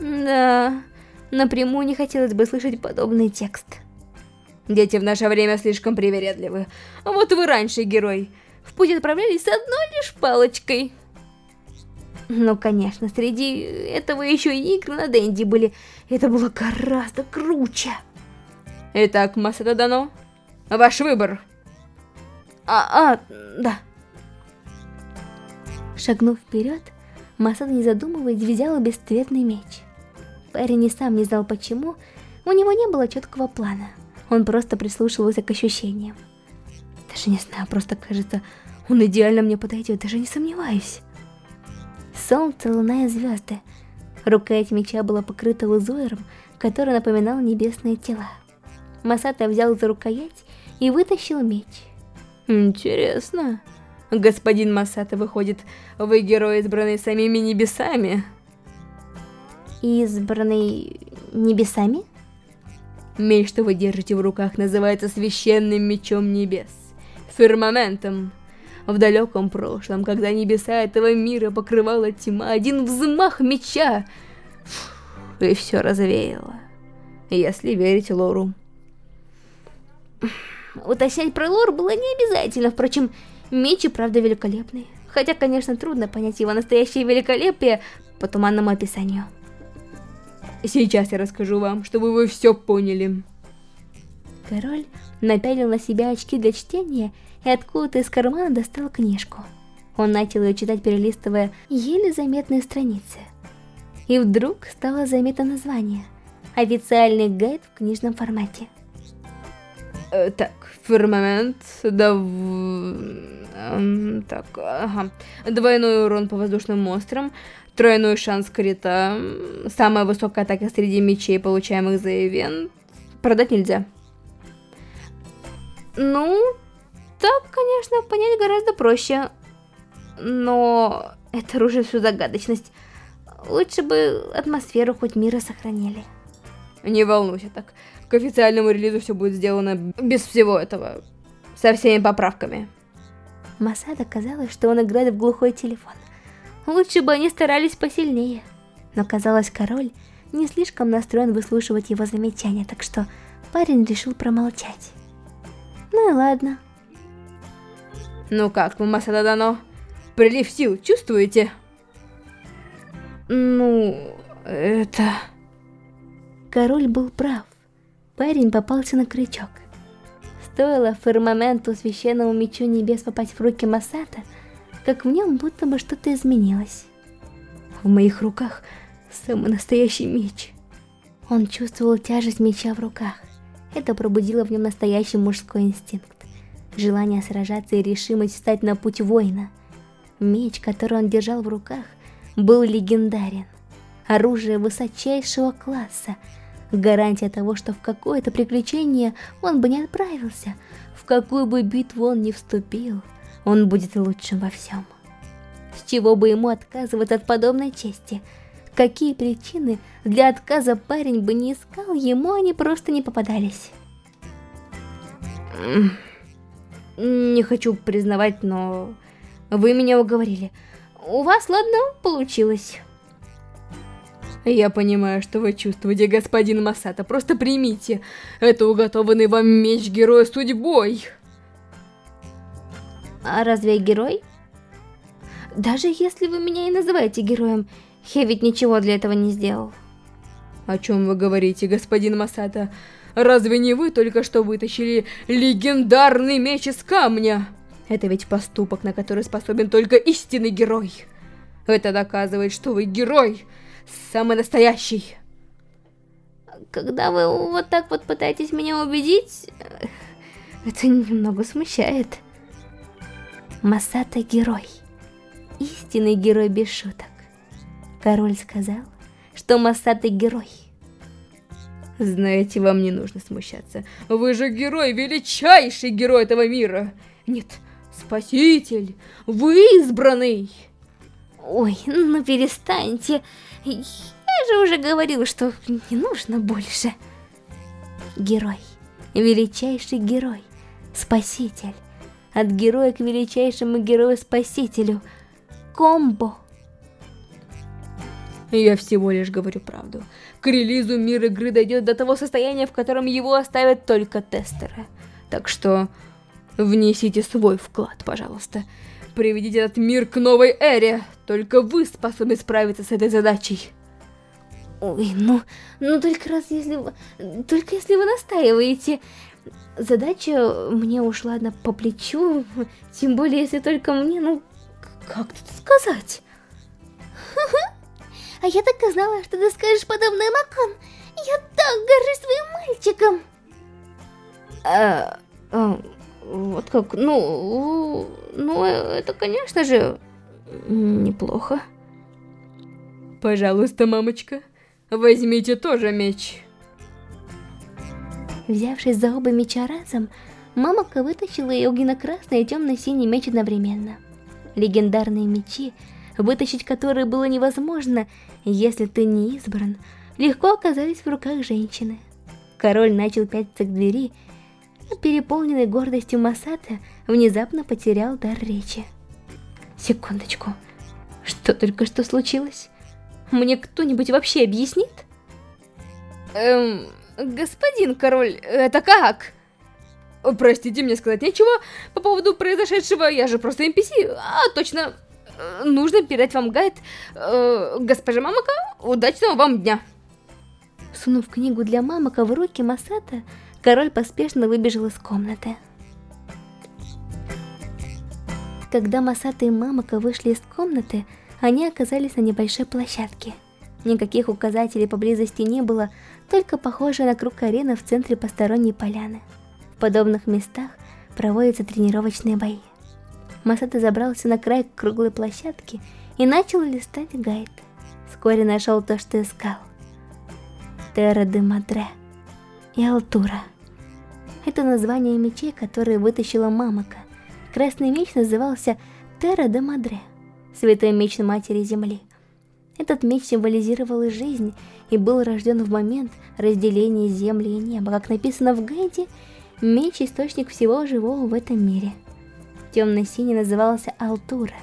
Да, напрямую не хотелось бы слышать подобный текст. Дети в наше время слишком привередливы. Вот вы раньше герой. В путь отправлялись с одной лишь палочкой. Ну, конечно, среди этого еще и игры на Дэнди были. Это было гораздо круче. Итак, Масада Дано, ваш выбор. А, а, да. Шагнув вперед, Масада, не задумываясь, взял бесцветный меч. Парень и сам не знал почему, у него не было четкого плана. Он просто прислушивался к ощущениям. Даже не знаю, просто кажется, он идеально мне подойдет, даже не сомневаюсь. Солнце, луна и звезды. Рукоять меча была покрыта узором, который напоминал небесные тела. Масата взял за рукоять и вытащил меч. Интересно. Господин Масата выходит, вы герой, избранный самими небесами. Избранный небесами? Меч, что вы держите в руках, называется священным мечом небес. Фирмаментом. В далеком прошлом, когда небеса этого мира покрывала тьма, один взмах меча, и все развеяло. Если верить лору. Уточнять про лор было не обязательно, впрочем, меч и правда великолепный. Хотя, конечно, трудно понять его настоящее великолепие по туманному описанию. Сейчас я расскажу вам, чтобы вы все поняли. Король напялил на себя очки для чтения и откуда-то из кармана достал книжку. Он начал ее читать, перелистывая еле заметные страницы. И вдруг стало заметно название. Официальный гайд в книжном формате. Э, так, фирмамент, да... Эм, так, ага. Двойной урон по воздушным монстрам, тройной шанс крита, самая высокая атака среди мечей, получаемых за ивент. Продать нельзя. Ну, так, конечно, понять гораздо проще. Но это ружит всю загадочность. Лучше бы атмосферу хоть мира сохранили. Не волнуйся так. К официальному релизу все будет сделано без всего этого. Со всеми поправками. Масада казалось, что он играет в глухой телефон. Лучше бы они старались посильнее. Но казалось, король не слишком настроен выслушивать его замечания, так что парень решил промолчать. Ну и ладно. Ну как, Масада Дано? Прилив сил чувствуете? Ну, это... Король был прав. Парень попался на крючок. Стоило фирмаменту священному мечу небес попасть в руки Масата, как в нем будто бы что-то изменилось. В моих руках самый настоящий меч. Он чувствовал тяжесть меча в руках. Это пробудило в нем настоящий мужской инстинкт желание сражаться и решимость встать на путь воина. Меч, который он держал в руках, был легендарен. Оружие высочайшего класса. Гарантия того, что в какое-то приключение он бы не отправился, в какую бы битву он ни вступил, он будет лучшим во всем. С чего бы ему отказываться от подобной чести? Какие причины для отказа парень бы не искал, ему они просто не попадались. Не хочу признавать, но вы меня уговорили. У вас, ладно, получилось. Я понимаю, что вы чувствуете, господин Масата. Просто примите. Это уготованный вам меч героя судьбой. А разве я герой? Даже если вы меня и называете героем, я ведь ничего для этого не сделал. О чем вы говорите, господин Масата? Разве не вы только что вытащили легендарный меч из камня? Это ведь поступок, на который способен только истинный герой. Это доказывает, что вы герой, самый настоящий. Когда вы вот так вот пытаетесь меня убедить, это немного смущает. Масата герой. Истинный герой без шуток. Король сказал, что Масата герой. Знаете, вам не нужно смущаться. Вы же герой, величайший герой этого мира. Нет, спаситель, вы избранный. Ой, ну перестаньте. Я же уже говорил, что не нужно больше. Герой, величайший герой, спаситель. От героя к величайшему герою-спасителю. Комбо. Я всего лишь говорю правду. К релизу мир игры дойдет до того состояния, в котором его оставят только тестеры. Так что внесите свой вклад, пожалуйста. Приведите этот мир к новой эре. Только вы способны справиться с этой задачей. Ой, ну, ну только раз если вы, только если вы настаиваете. Задача мне ушла на по плечу, тем более если только мне, ну, как тут сказать? А я так и знала, что ты скажешь подобное, Макон. Я так горжусь своим мальчиком. А, а, вот как, ну, ну, это, конечно же, неплохо. Пожалуйста, мамочка, возьмите тоже меч. Взявшись за оба меча разом, мамака вытащила и огненно-красный и темно-синий меч одновременно. Легендарные мечи — вытащить которые было невозможно, если ты не избран, легко оказались в руках женщины. Король начал пятиться к двери, а переполненный гордостью Масата внезапно потерял дар речи. Секундочку, что только что случилось? Мне кто-нибудь вообще объяснит? Эм, господин король, это как? Простите, мне сказать нечего по поводу произошедшего, я же просто NPC. А, точно, Э, нужно передать вам гайд. Э, госпожа Мамака, удачного вам дня. Сунув книгу для Мамака в руки Масата, король поспешно выбежал из комнаты. Когда Масата и Мамака вышли из комнаты, они оказались на небольшой площадке. Никаких указателей поблизости не было, только похожая на круг арена в центре посторонней поляны. В подобных местах проводятся тренировочные бои. Масата забрался на край круглой площадки и начал листать гайд. Вскоре нашел то, что искал. Терра де Мадре и Алтура. Это название мечей, которые вытащила Мамака. Красный меч назывался Терра де Мадре, святой меч Матери Земли. Этот меч символизировал жизнь и был рожден в момент разделения земли и неба. Как написано в гайде, меч – источник всего живого в этом мире – Темно-синий назывался Алтура,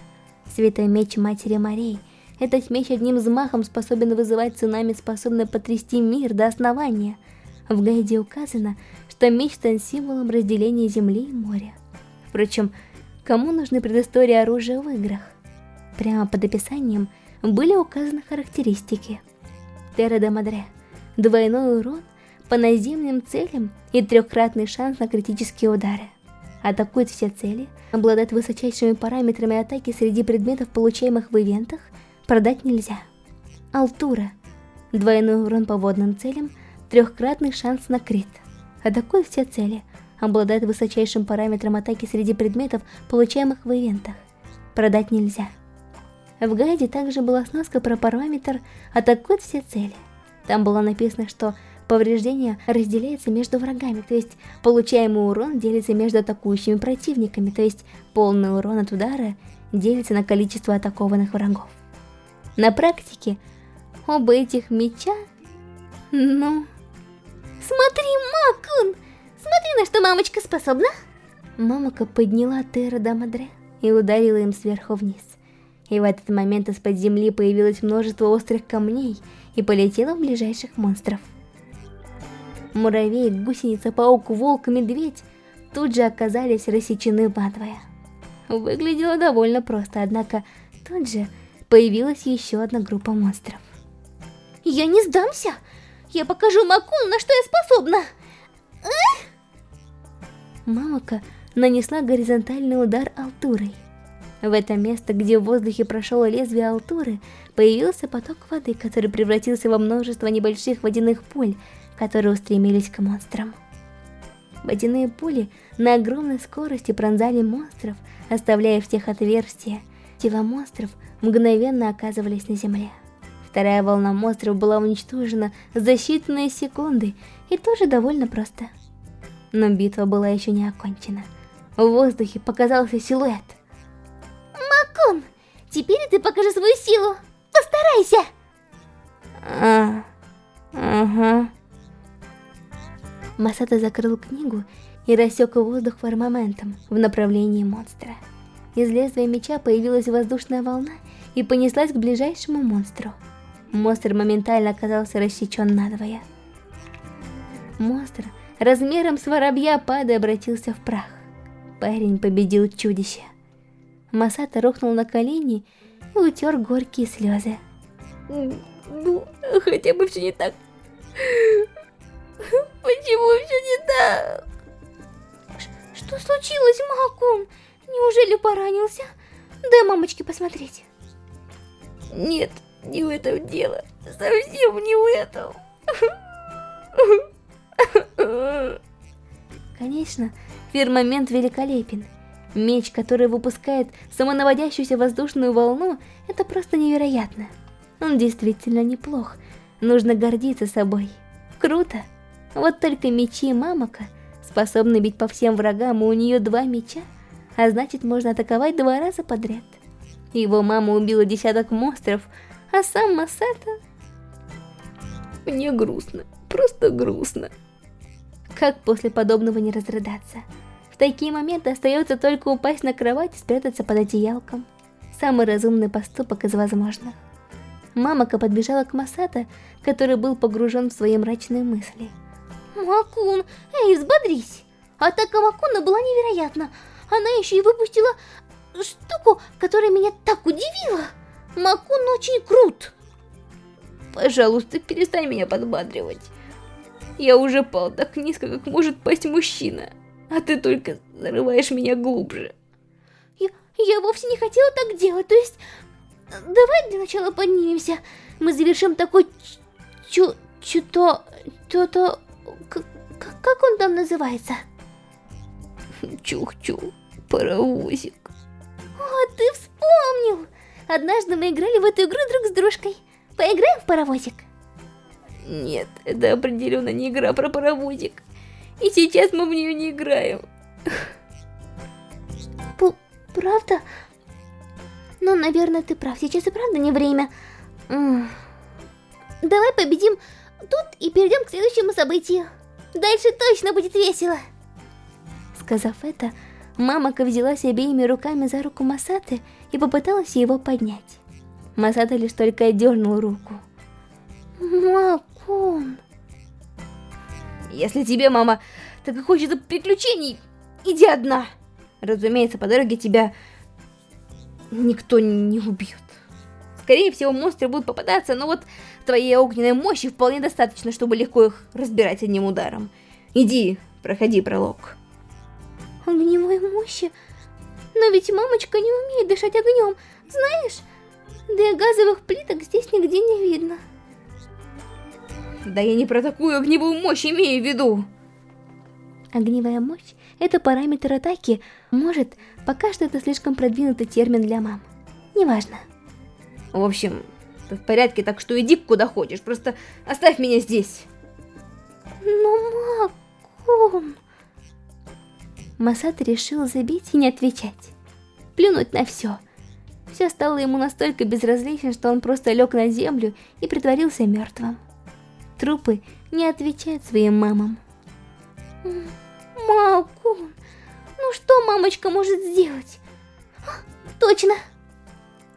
святой меч Матери Марии. Этот меч одним взмахом способен вызывать цунами, способный потрясти мир до основания. В гайде указано, что меч стал символом разделения земли и моря. Впрочем, кому нужны предыстории оружия в играх? Прямо под описанием были указаны характеристики. Терра де Мадре. Двойной урон по наземным целям и трехкратный шанс на критические удары атакует все цели, обладает высочайшими параметрами атаки среди предметов, получаемых в ивентах, продать нельзя. Алтура. Двойной урон по водным целям, трехкратный шанс на крит. Атакует все цели, обладает высочайшим параметром атаки среди предметов, получаемых в ивентах. Продать нельзя. В гайде также была сноска про параметр «Атакует все цели». Там было написано, что Повреждение разделяется между врагами, то есть получаемый урон делится между атакующими противниками, то есть полный урон от удара делится на количество атакованных врагов. На практике оба этих меча... Ну... Смотри, Макун! Смотри, на что мамочка способна! Мамака подняла Терра Дамадре и ударила им сверху вниз. И в этот момент из-под земли появилось множество острых камней и полетело в ближайших монстров. Муравей, гусеница, паук, волк, медведь тут же оказались рассечены надвое. Выглядело довольно просто, однако тут же появилась еще одна группа монстров. Я не сдамся! Я покажу Макуну, на что я способна! Мамака нанесла горизонтальный удар алтурой. В это место, где в воздухе прошло лезвие алтуры, появился поток воды, который превратился во множество небольших водяных пуль, которые устремились к монстрам. Водяные пули на огромной скорости пронзали монстров, оставляя в тех отверстия. Тела монстров мгновенно оказывались на земле. Вторая волна монстров была уничтожена за считанные секунды, и тоже довольно просто. Но битва была еще не окончена. В воздухе показался силуэт. Макун, теперь ты покажи свою силу. Постарайся. А, ага. Масата закрыл книгу и рассек воздух формаментом в направлении монстра. Из лезвия меча появилась воздушная волна и понеслась к ближайшему монстру. Монстр моментально оказался рассечен надвое. Монстр размером с воробья падая обратился в прах. Парень победил чудище. Масата рухнул на колени и утер горькие слезы. Ну, хотя бы все не так. Почему все не так? Что случилось, Макун? Неужели поранился? Дай мамочке посмотреть. Нет, не в этом дело. Совсем не в этом. Конечно, фирмамент великолепен. Меч, который выпускает самонаводящуюся воздушную волну, это просто невероятно. Он действительно неплох. Нужно гордиться собой. Круто. Вот только мечи Мамака способны бить по всем врагам, и у нее два меча, а значит можно атаковать два раза подряд. Его мама убила десяток монстров, а сам Масата... Мне грустно, просто грустно. Как после подобного не разрыдаться? Такие моменты остается только упасть на кровать и спрятаться под одеялком. Самый разумный поступок из возможных. Мамака подбежала к Масата, который был погружен в свои мрачные мысли. Макун, эй, взбодрись! Атака Макуна была невероятна. Она еще и выпустила штуку, которая меня так удивила. Макун очень крут. Пожалуйста, перестань меня подбадривать. Я уже пал так низко, как может пасть мужчина. А ты только зарываешь меня глубже. Я, я вовсе не хотела так делать, то есть... Давай для начала поднимемся. Мы завершим такой... Чу... Чу-то... То-то... Как он там называется? Чух-чух, паровозик. О, ты вспомнил! Однажды мы играли в эту игру друг с дружкой. Поиграем в паровозик? Нет, это определенно не игра про паровозик. И сейчас мы в нее не играем. П правда? Ну, наверное, ты прав. Сейчас и правда не время. Давай победим тут и перейдем к следующему событию. Дальше точно будет весело. Сказав это, мамака взялась обеими руками за руку Масаты и попыталась его поднять. Масата лишь только дернул руку. Макун. Если тебе, мама, так и хочется приключений, иди одна. Разумеется, по дороге тебя никто не убьет. Скорее всего, монстры будут попадаться, но вот твоей огненной мощи вполне достаточно, чтобы легко их разбирать одним ударом. Иди, проходи пролог. Огневой мощи? Но ведь мамочка не умеет дышать огнем, знаешь? Да и газовых плиток здесь нигде не видно. Да я не про такую огневую мощь имею в виду. Огневая мощь – это параметр атаки. Может, пока что это слишком продвинутый термин для мам. Неважно. В общем, ты в порядке, так что иди куда хочешь, просто оставь меня здесь. Но, Макун... Масата решил забить и не отвечать. Плюнуть на все. Все стало ему настолько безразлично, что он просто лег на землю и притворился мертвым. Трупы не отвечают своим мамам. Маку, ну что мамочка может сделать? А, точно!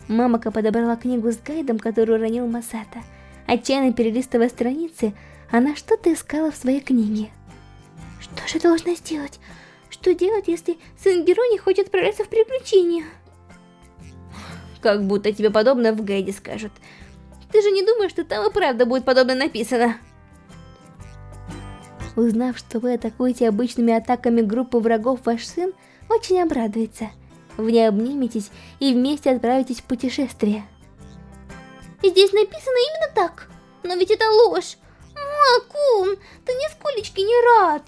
Мамака подобрала книгу с гайдом, которую уронил Масата. Отчаянно перелистывая страницы, она что-то искала в своей книге. Что же должна сделать? Что делать, если сын Геро не хочет отправляться в приключения? Как будто тебе подобное в гайде скажут. Ты же не думаешь, что там и правда будет подобно написано? Узнав, что вы атакуете обычными атаками группы врагов, ваш сын очень обрадуется. Вы обниметесь и вместе отправитесь в путешествие. Здесь написано именно так, но ведь это ложь. Макун, ты нисколечки не рад.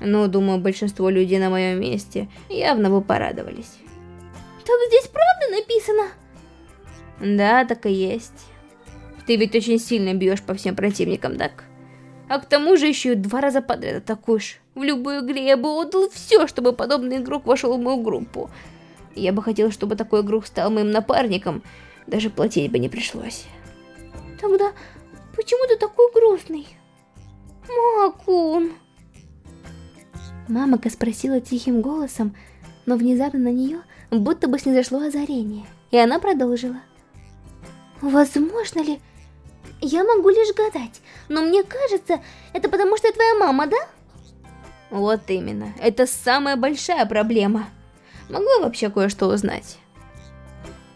Ну, думаю, большинство людей на моем месте явно бы порадовались. Так здесь правда написано? Да, так и есть. Ты ведь очень сильно бьешь по всем противникам, так? А к тому же еще и два раза подряд атакуешь. В любой игре я бы отдал все, чтобы подобный игрок вошел в мою группу. Я бы хотел, чтобы такой игрок стал моим напарником. Даже платить бы не пришлось. Тогда почему ты такой грустный? Макун. Мамака спросила тихим голосом, но внезапно на нее будто бы снизошло озарение, и она продолжила. Возможно ли... Я могу лишь гадать, но мне кажется, это потому что твоя мама, да? Вот именно, это самая большая проблема. Могла вообще кое-что узнать.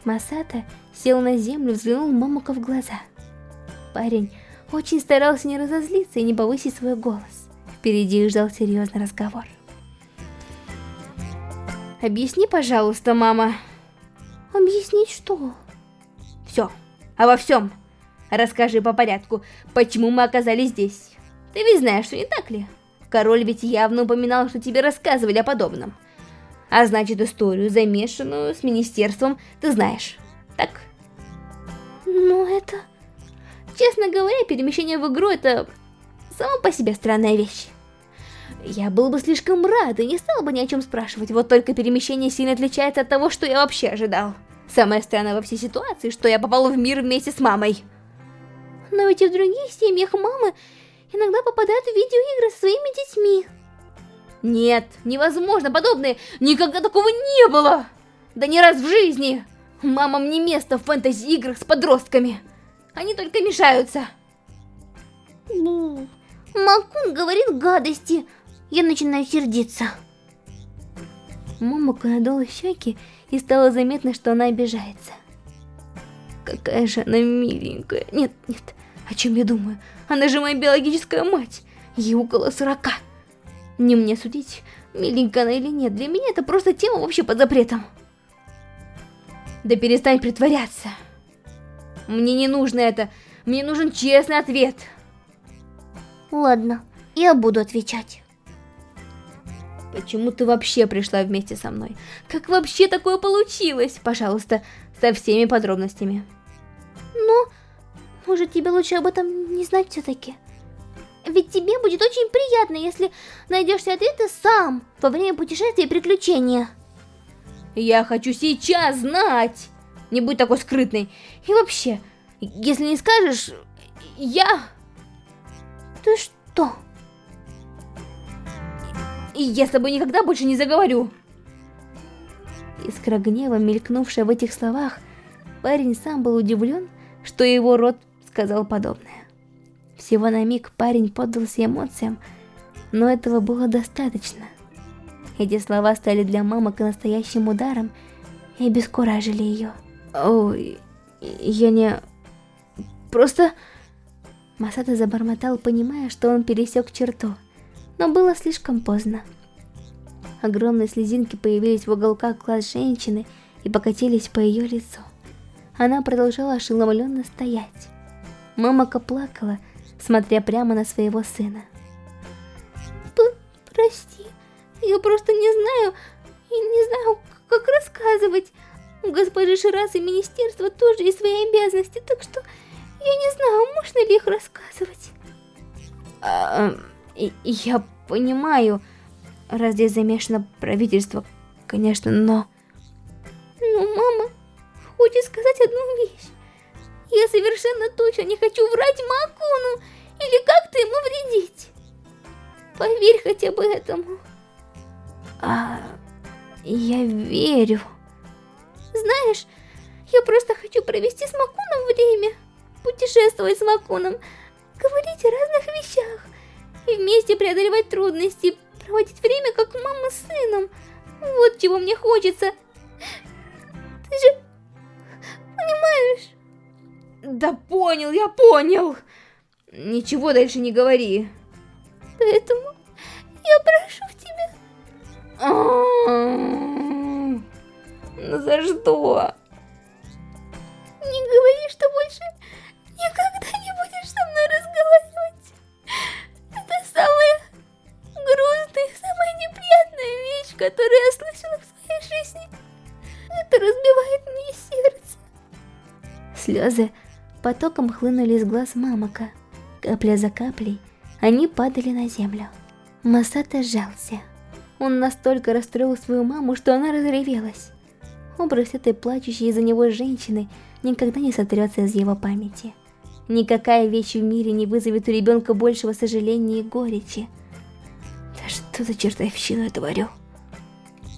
Масата сел на землю, взглянул Мамука в глаза. Парень очень старался не разозлиться и не повысить свой голос. Впереди ждал серьезный разговор. Объясни, пожалуйста, мама. Объяснить что? Все, обо всем. Расскажи по порядку, почему мы оказались здесь. Ты ведь знаешь, что не так ли? Король ведь явно упоминал, что тебе рассказывали о подобном. А значит, историю, замешанную с министерством, ты знаешь, так? Ну, это... Честно говоря, перемещение в игру это само по себе странная вещь. Я был бы слишком рад и не стал бы ни о чем спрашивать, вот только перемещение сильно отличается от того, что я вообще ожидал. Самое странное во всей ситуации, что я попал в мир вместе с мамой. Но ведь и в других семьях мамы иногда попадают в видеоигры со своими детьми. Нет, невозможно, подобное никогда такого не было. Да не раз в жизни. Мамам не место в фэнтези-играх с подростками. Они только мешаются. Макун говорит гадости. Я начинаю сердиться. Момоко надула щеки, и стало заметно, что она обижается. Какая же она миленькая. Нет, нет, о чем я думаю? Она же моя биологическая мать. Ей около сорока. Не мне судить, миленькая она или нет. Для меня это просто тема вообще под запретом. Да перестань притворяться. Мне не нужно это. Мне нужен честный ответ. Ладно, я буду отвечать. Почему ты вообще пришла вместе со мной? Как вообще такое получилось? Пожалуйста, со всеми подробностями. Ну, может тебе лучше об этом не знать все-таки. Ведь тебе будет очень приятно, если найдешь все ответы сам во время путешествия и приключения. Я хочу сейчас знать! Не будь такой скрытной. И вообще, если не скажешь, я... Ты что? И я с тобой никогда больше не заговорю. Искра гнева, мелькнувшая в этих словах, парень сам был удивлен, что его рот сказал подобное. Всего на миг парень поддался эмоциям, но этого было достаточно. Эти слова стали для мамок настоящим ударом и обескуражили ее. Ой, я не... Просто... Масата забормотал, понимая, что он пересек черту, но было слишком поздно. Огромные слезинки появились в уголках глаз женщины и покатились по ее лицу. Она продолжала ошеломленно стоять. Мамака плакала, смотря прямо на своего сына. Прости, я просто не знаю, и не знаю, как рассказывать. У госпожи Ширасы и министерства тоже есть свои обязанности, так что я не знаю, можно ли их рассказывать. А, я понимаю, раз здесь замешано правительство, конечно, но... Ну, мама, я совершенно точно не хочу врать Макуну или как-то ему вредить. Поверь хотя бы этому. А... я верю. Знаешь, я просто хочу провести с Макуном время, путешествовать с Макуном, говорить о разных вещах и вместе преодолевать трудности, проводить время как мама с сыном. Вот чего мне хочется. Ты же понимаешь? Да понял, я понял. Ничего дальше не говори. Поэтому я прошу тебя. Ну за что? Не говори, что больше Слезы потоком хлынули из глаз Мамака. Капля за каплей они падали на землю. Масата сжался. Он настолько расстроил свою маму, что она разревелась. Образ этой плачущей из-за него женщины никогда не сотрется из его памяти. Никакая вещь в мире не вызовет у ребенка большего сожаления и горечи. Да что за чертовщину я творю?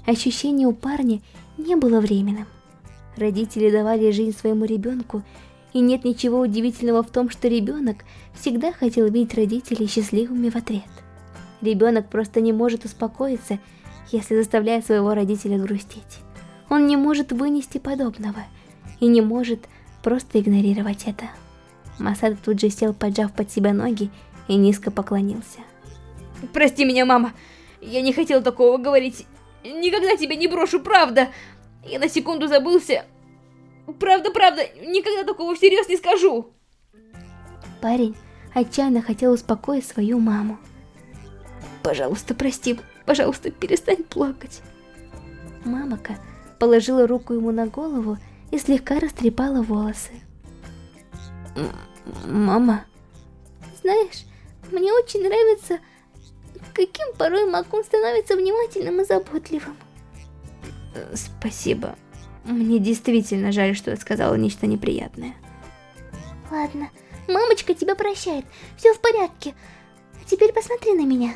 Ощущение у парня не было временным. Родители давали жизнь своему ребенку, и нет ничего удивительного в том, что ребенок всегда хотел видеть родителей счастливыми в ответ. Ребенок просто не может успокоиться, если заставляет своего родителя грустить. Он не может вынести подобного, и не может просто игнорировать это. Масада тут же сел, поджав под себя ноги, и низко поклонился. Прости меня, мама. Я не хотел такого говорить. Никогда тебя не брошу, правда. Я на секунду забылся. Правда, правда, никогда такого всерьез не скажу. Парень отчаянно хотел успокоить свою маму. Пожалуйста, прости. Пожалуйста, перестань плакать. Мамака положила руку ему на голову и слегка растрепала волосы. Мама? Знаешь, мне очень нравится, каким порой Макун становится внимательным и заботливым. Э, спасибо. Мне действительно жаль, что я сказала нечто неприятное. Ладно, мамочка тебя прощает, все в порядке. А теперь посмотри на меня.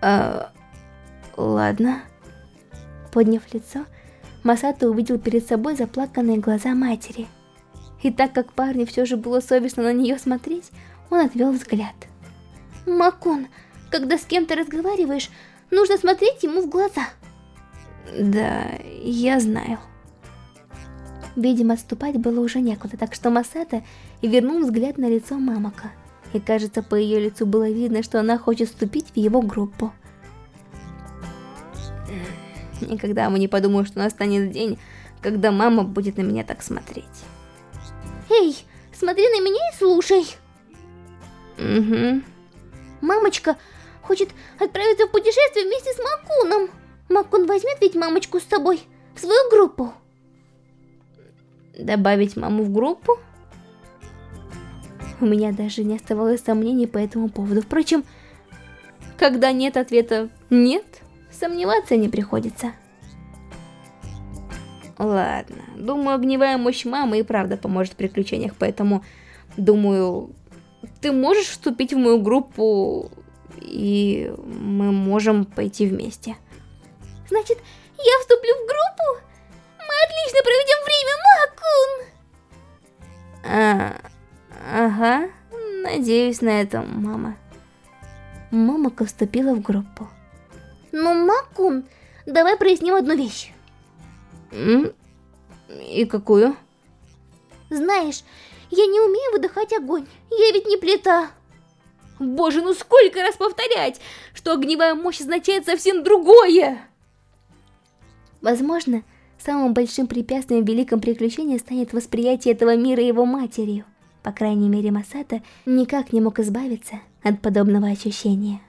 А, ладно. Подняв лицо, Масато увидел перед собой заплаканные глаза матери. И так как парню все же было совестно на нее смотреть, он отвел взгляд. Макон, когда с кем-то разговариваешь, нужно смотреть ему в глаза. Да, я знаю. Видимо, отступать было уже некуда, так что Масата вернул взгляд на лицо Мамака. И кажется, по ее лицу было видно, что она хочет вступить в его группу. Никогда мы не подумаю, что настанет день, когда мама будет на меня так смотреть. Эй, смотри на меня и слушай. Угу. Мамочка хочет отправиться в путешествие вместе с Макуном. Макун возьмет ведь мамочку с собой в свою группу. Добавить маму в группу? У меня даже не оставалось сомнений по этому поводу. Впрочем, когда нет ответа «нет», Сомневаться не приходится. Ладно, думаю, огневая мощь мамы и правда поможет в приключениях, поэтому, думаю, ты можешь вступить в мою группу, и мы можем пойти вместе. Значит, я вступлю в группу? Мы отлично проведем время, Макун! А, ага, надеюсь на это, мама. Мамака вступила в группу. Ну, Макун, давай проясним одну вещь. М? И какую? Знаешь, я не умею выдыхать огонь. Я ведь не плита. Боже, ну сколько раз повторять, что огневая мощь означает совсем другое! Возможно, самым большим препятствием в великом приключении станет восприятие этого мира его матерью. По крайней мере, Масата никак не мог избавиться от подобного ощущения.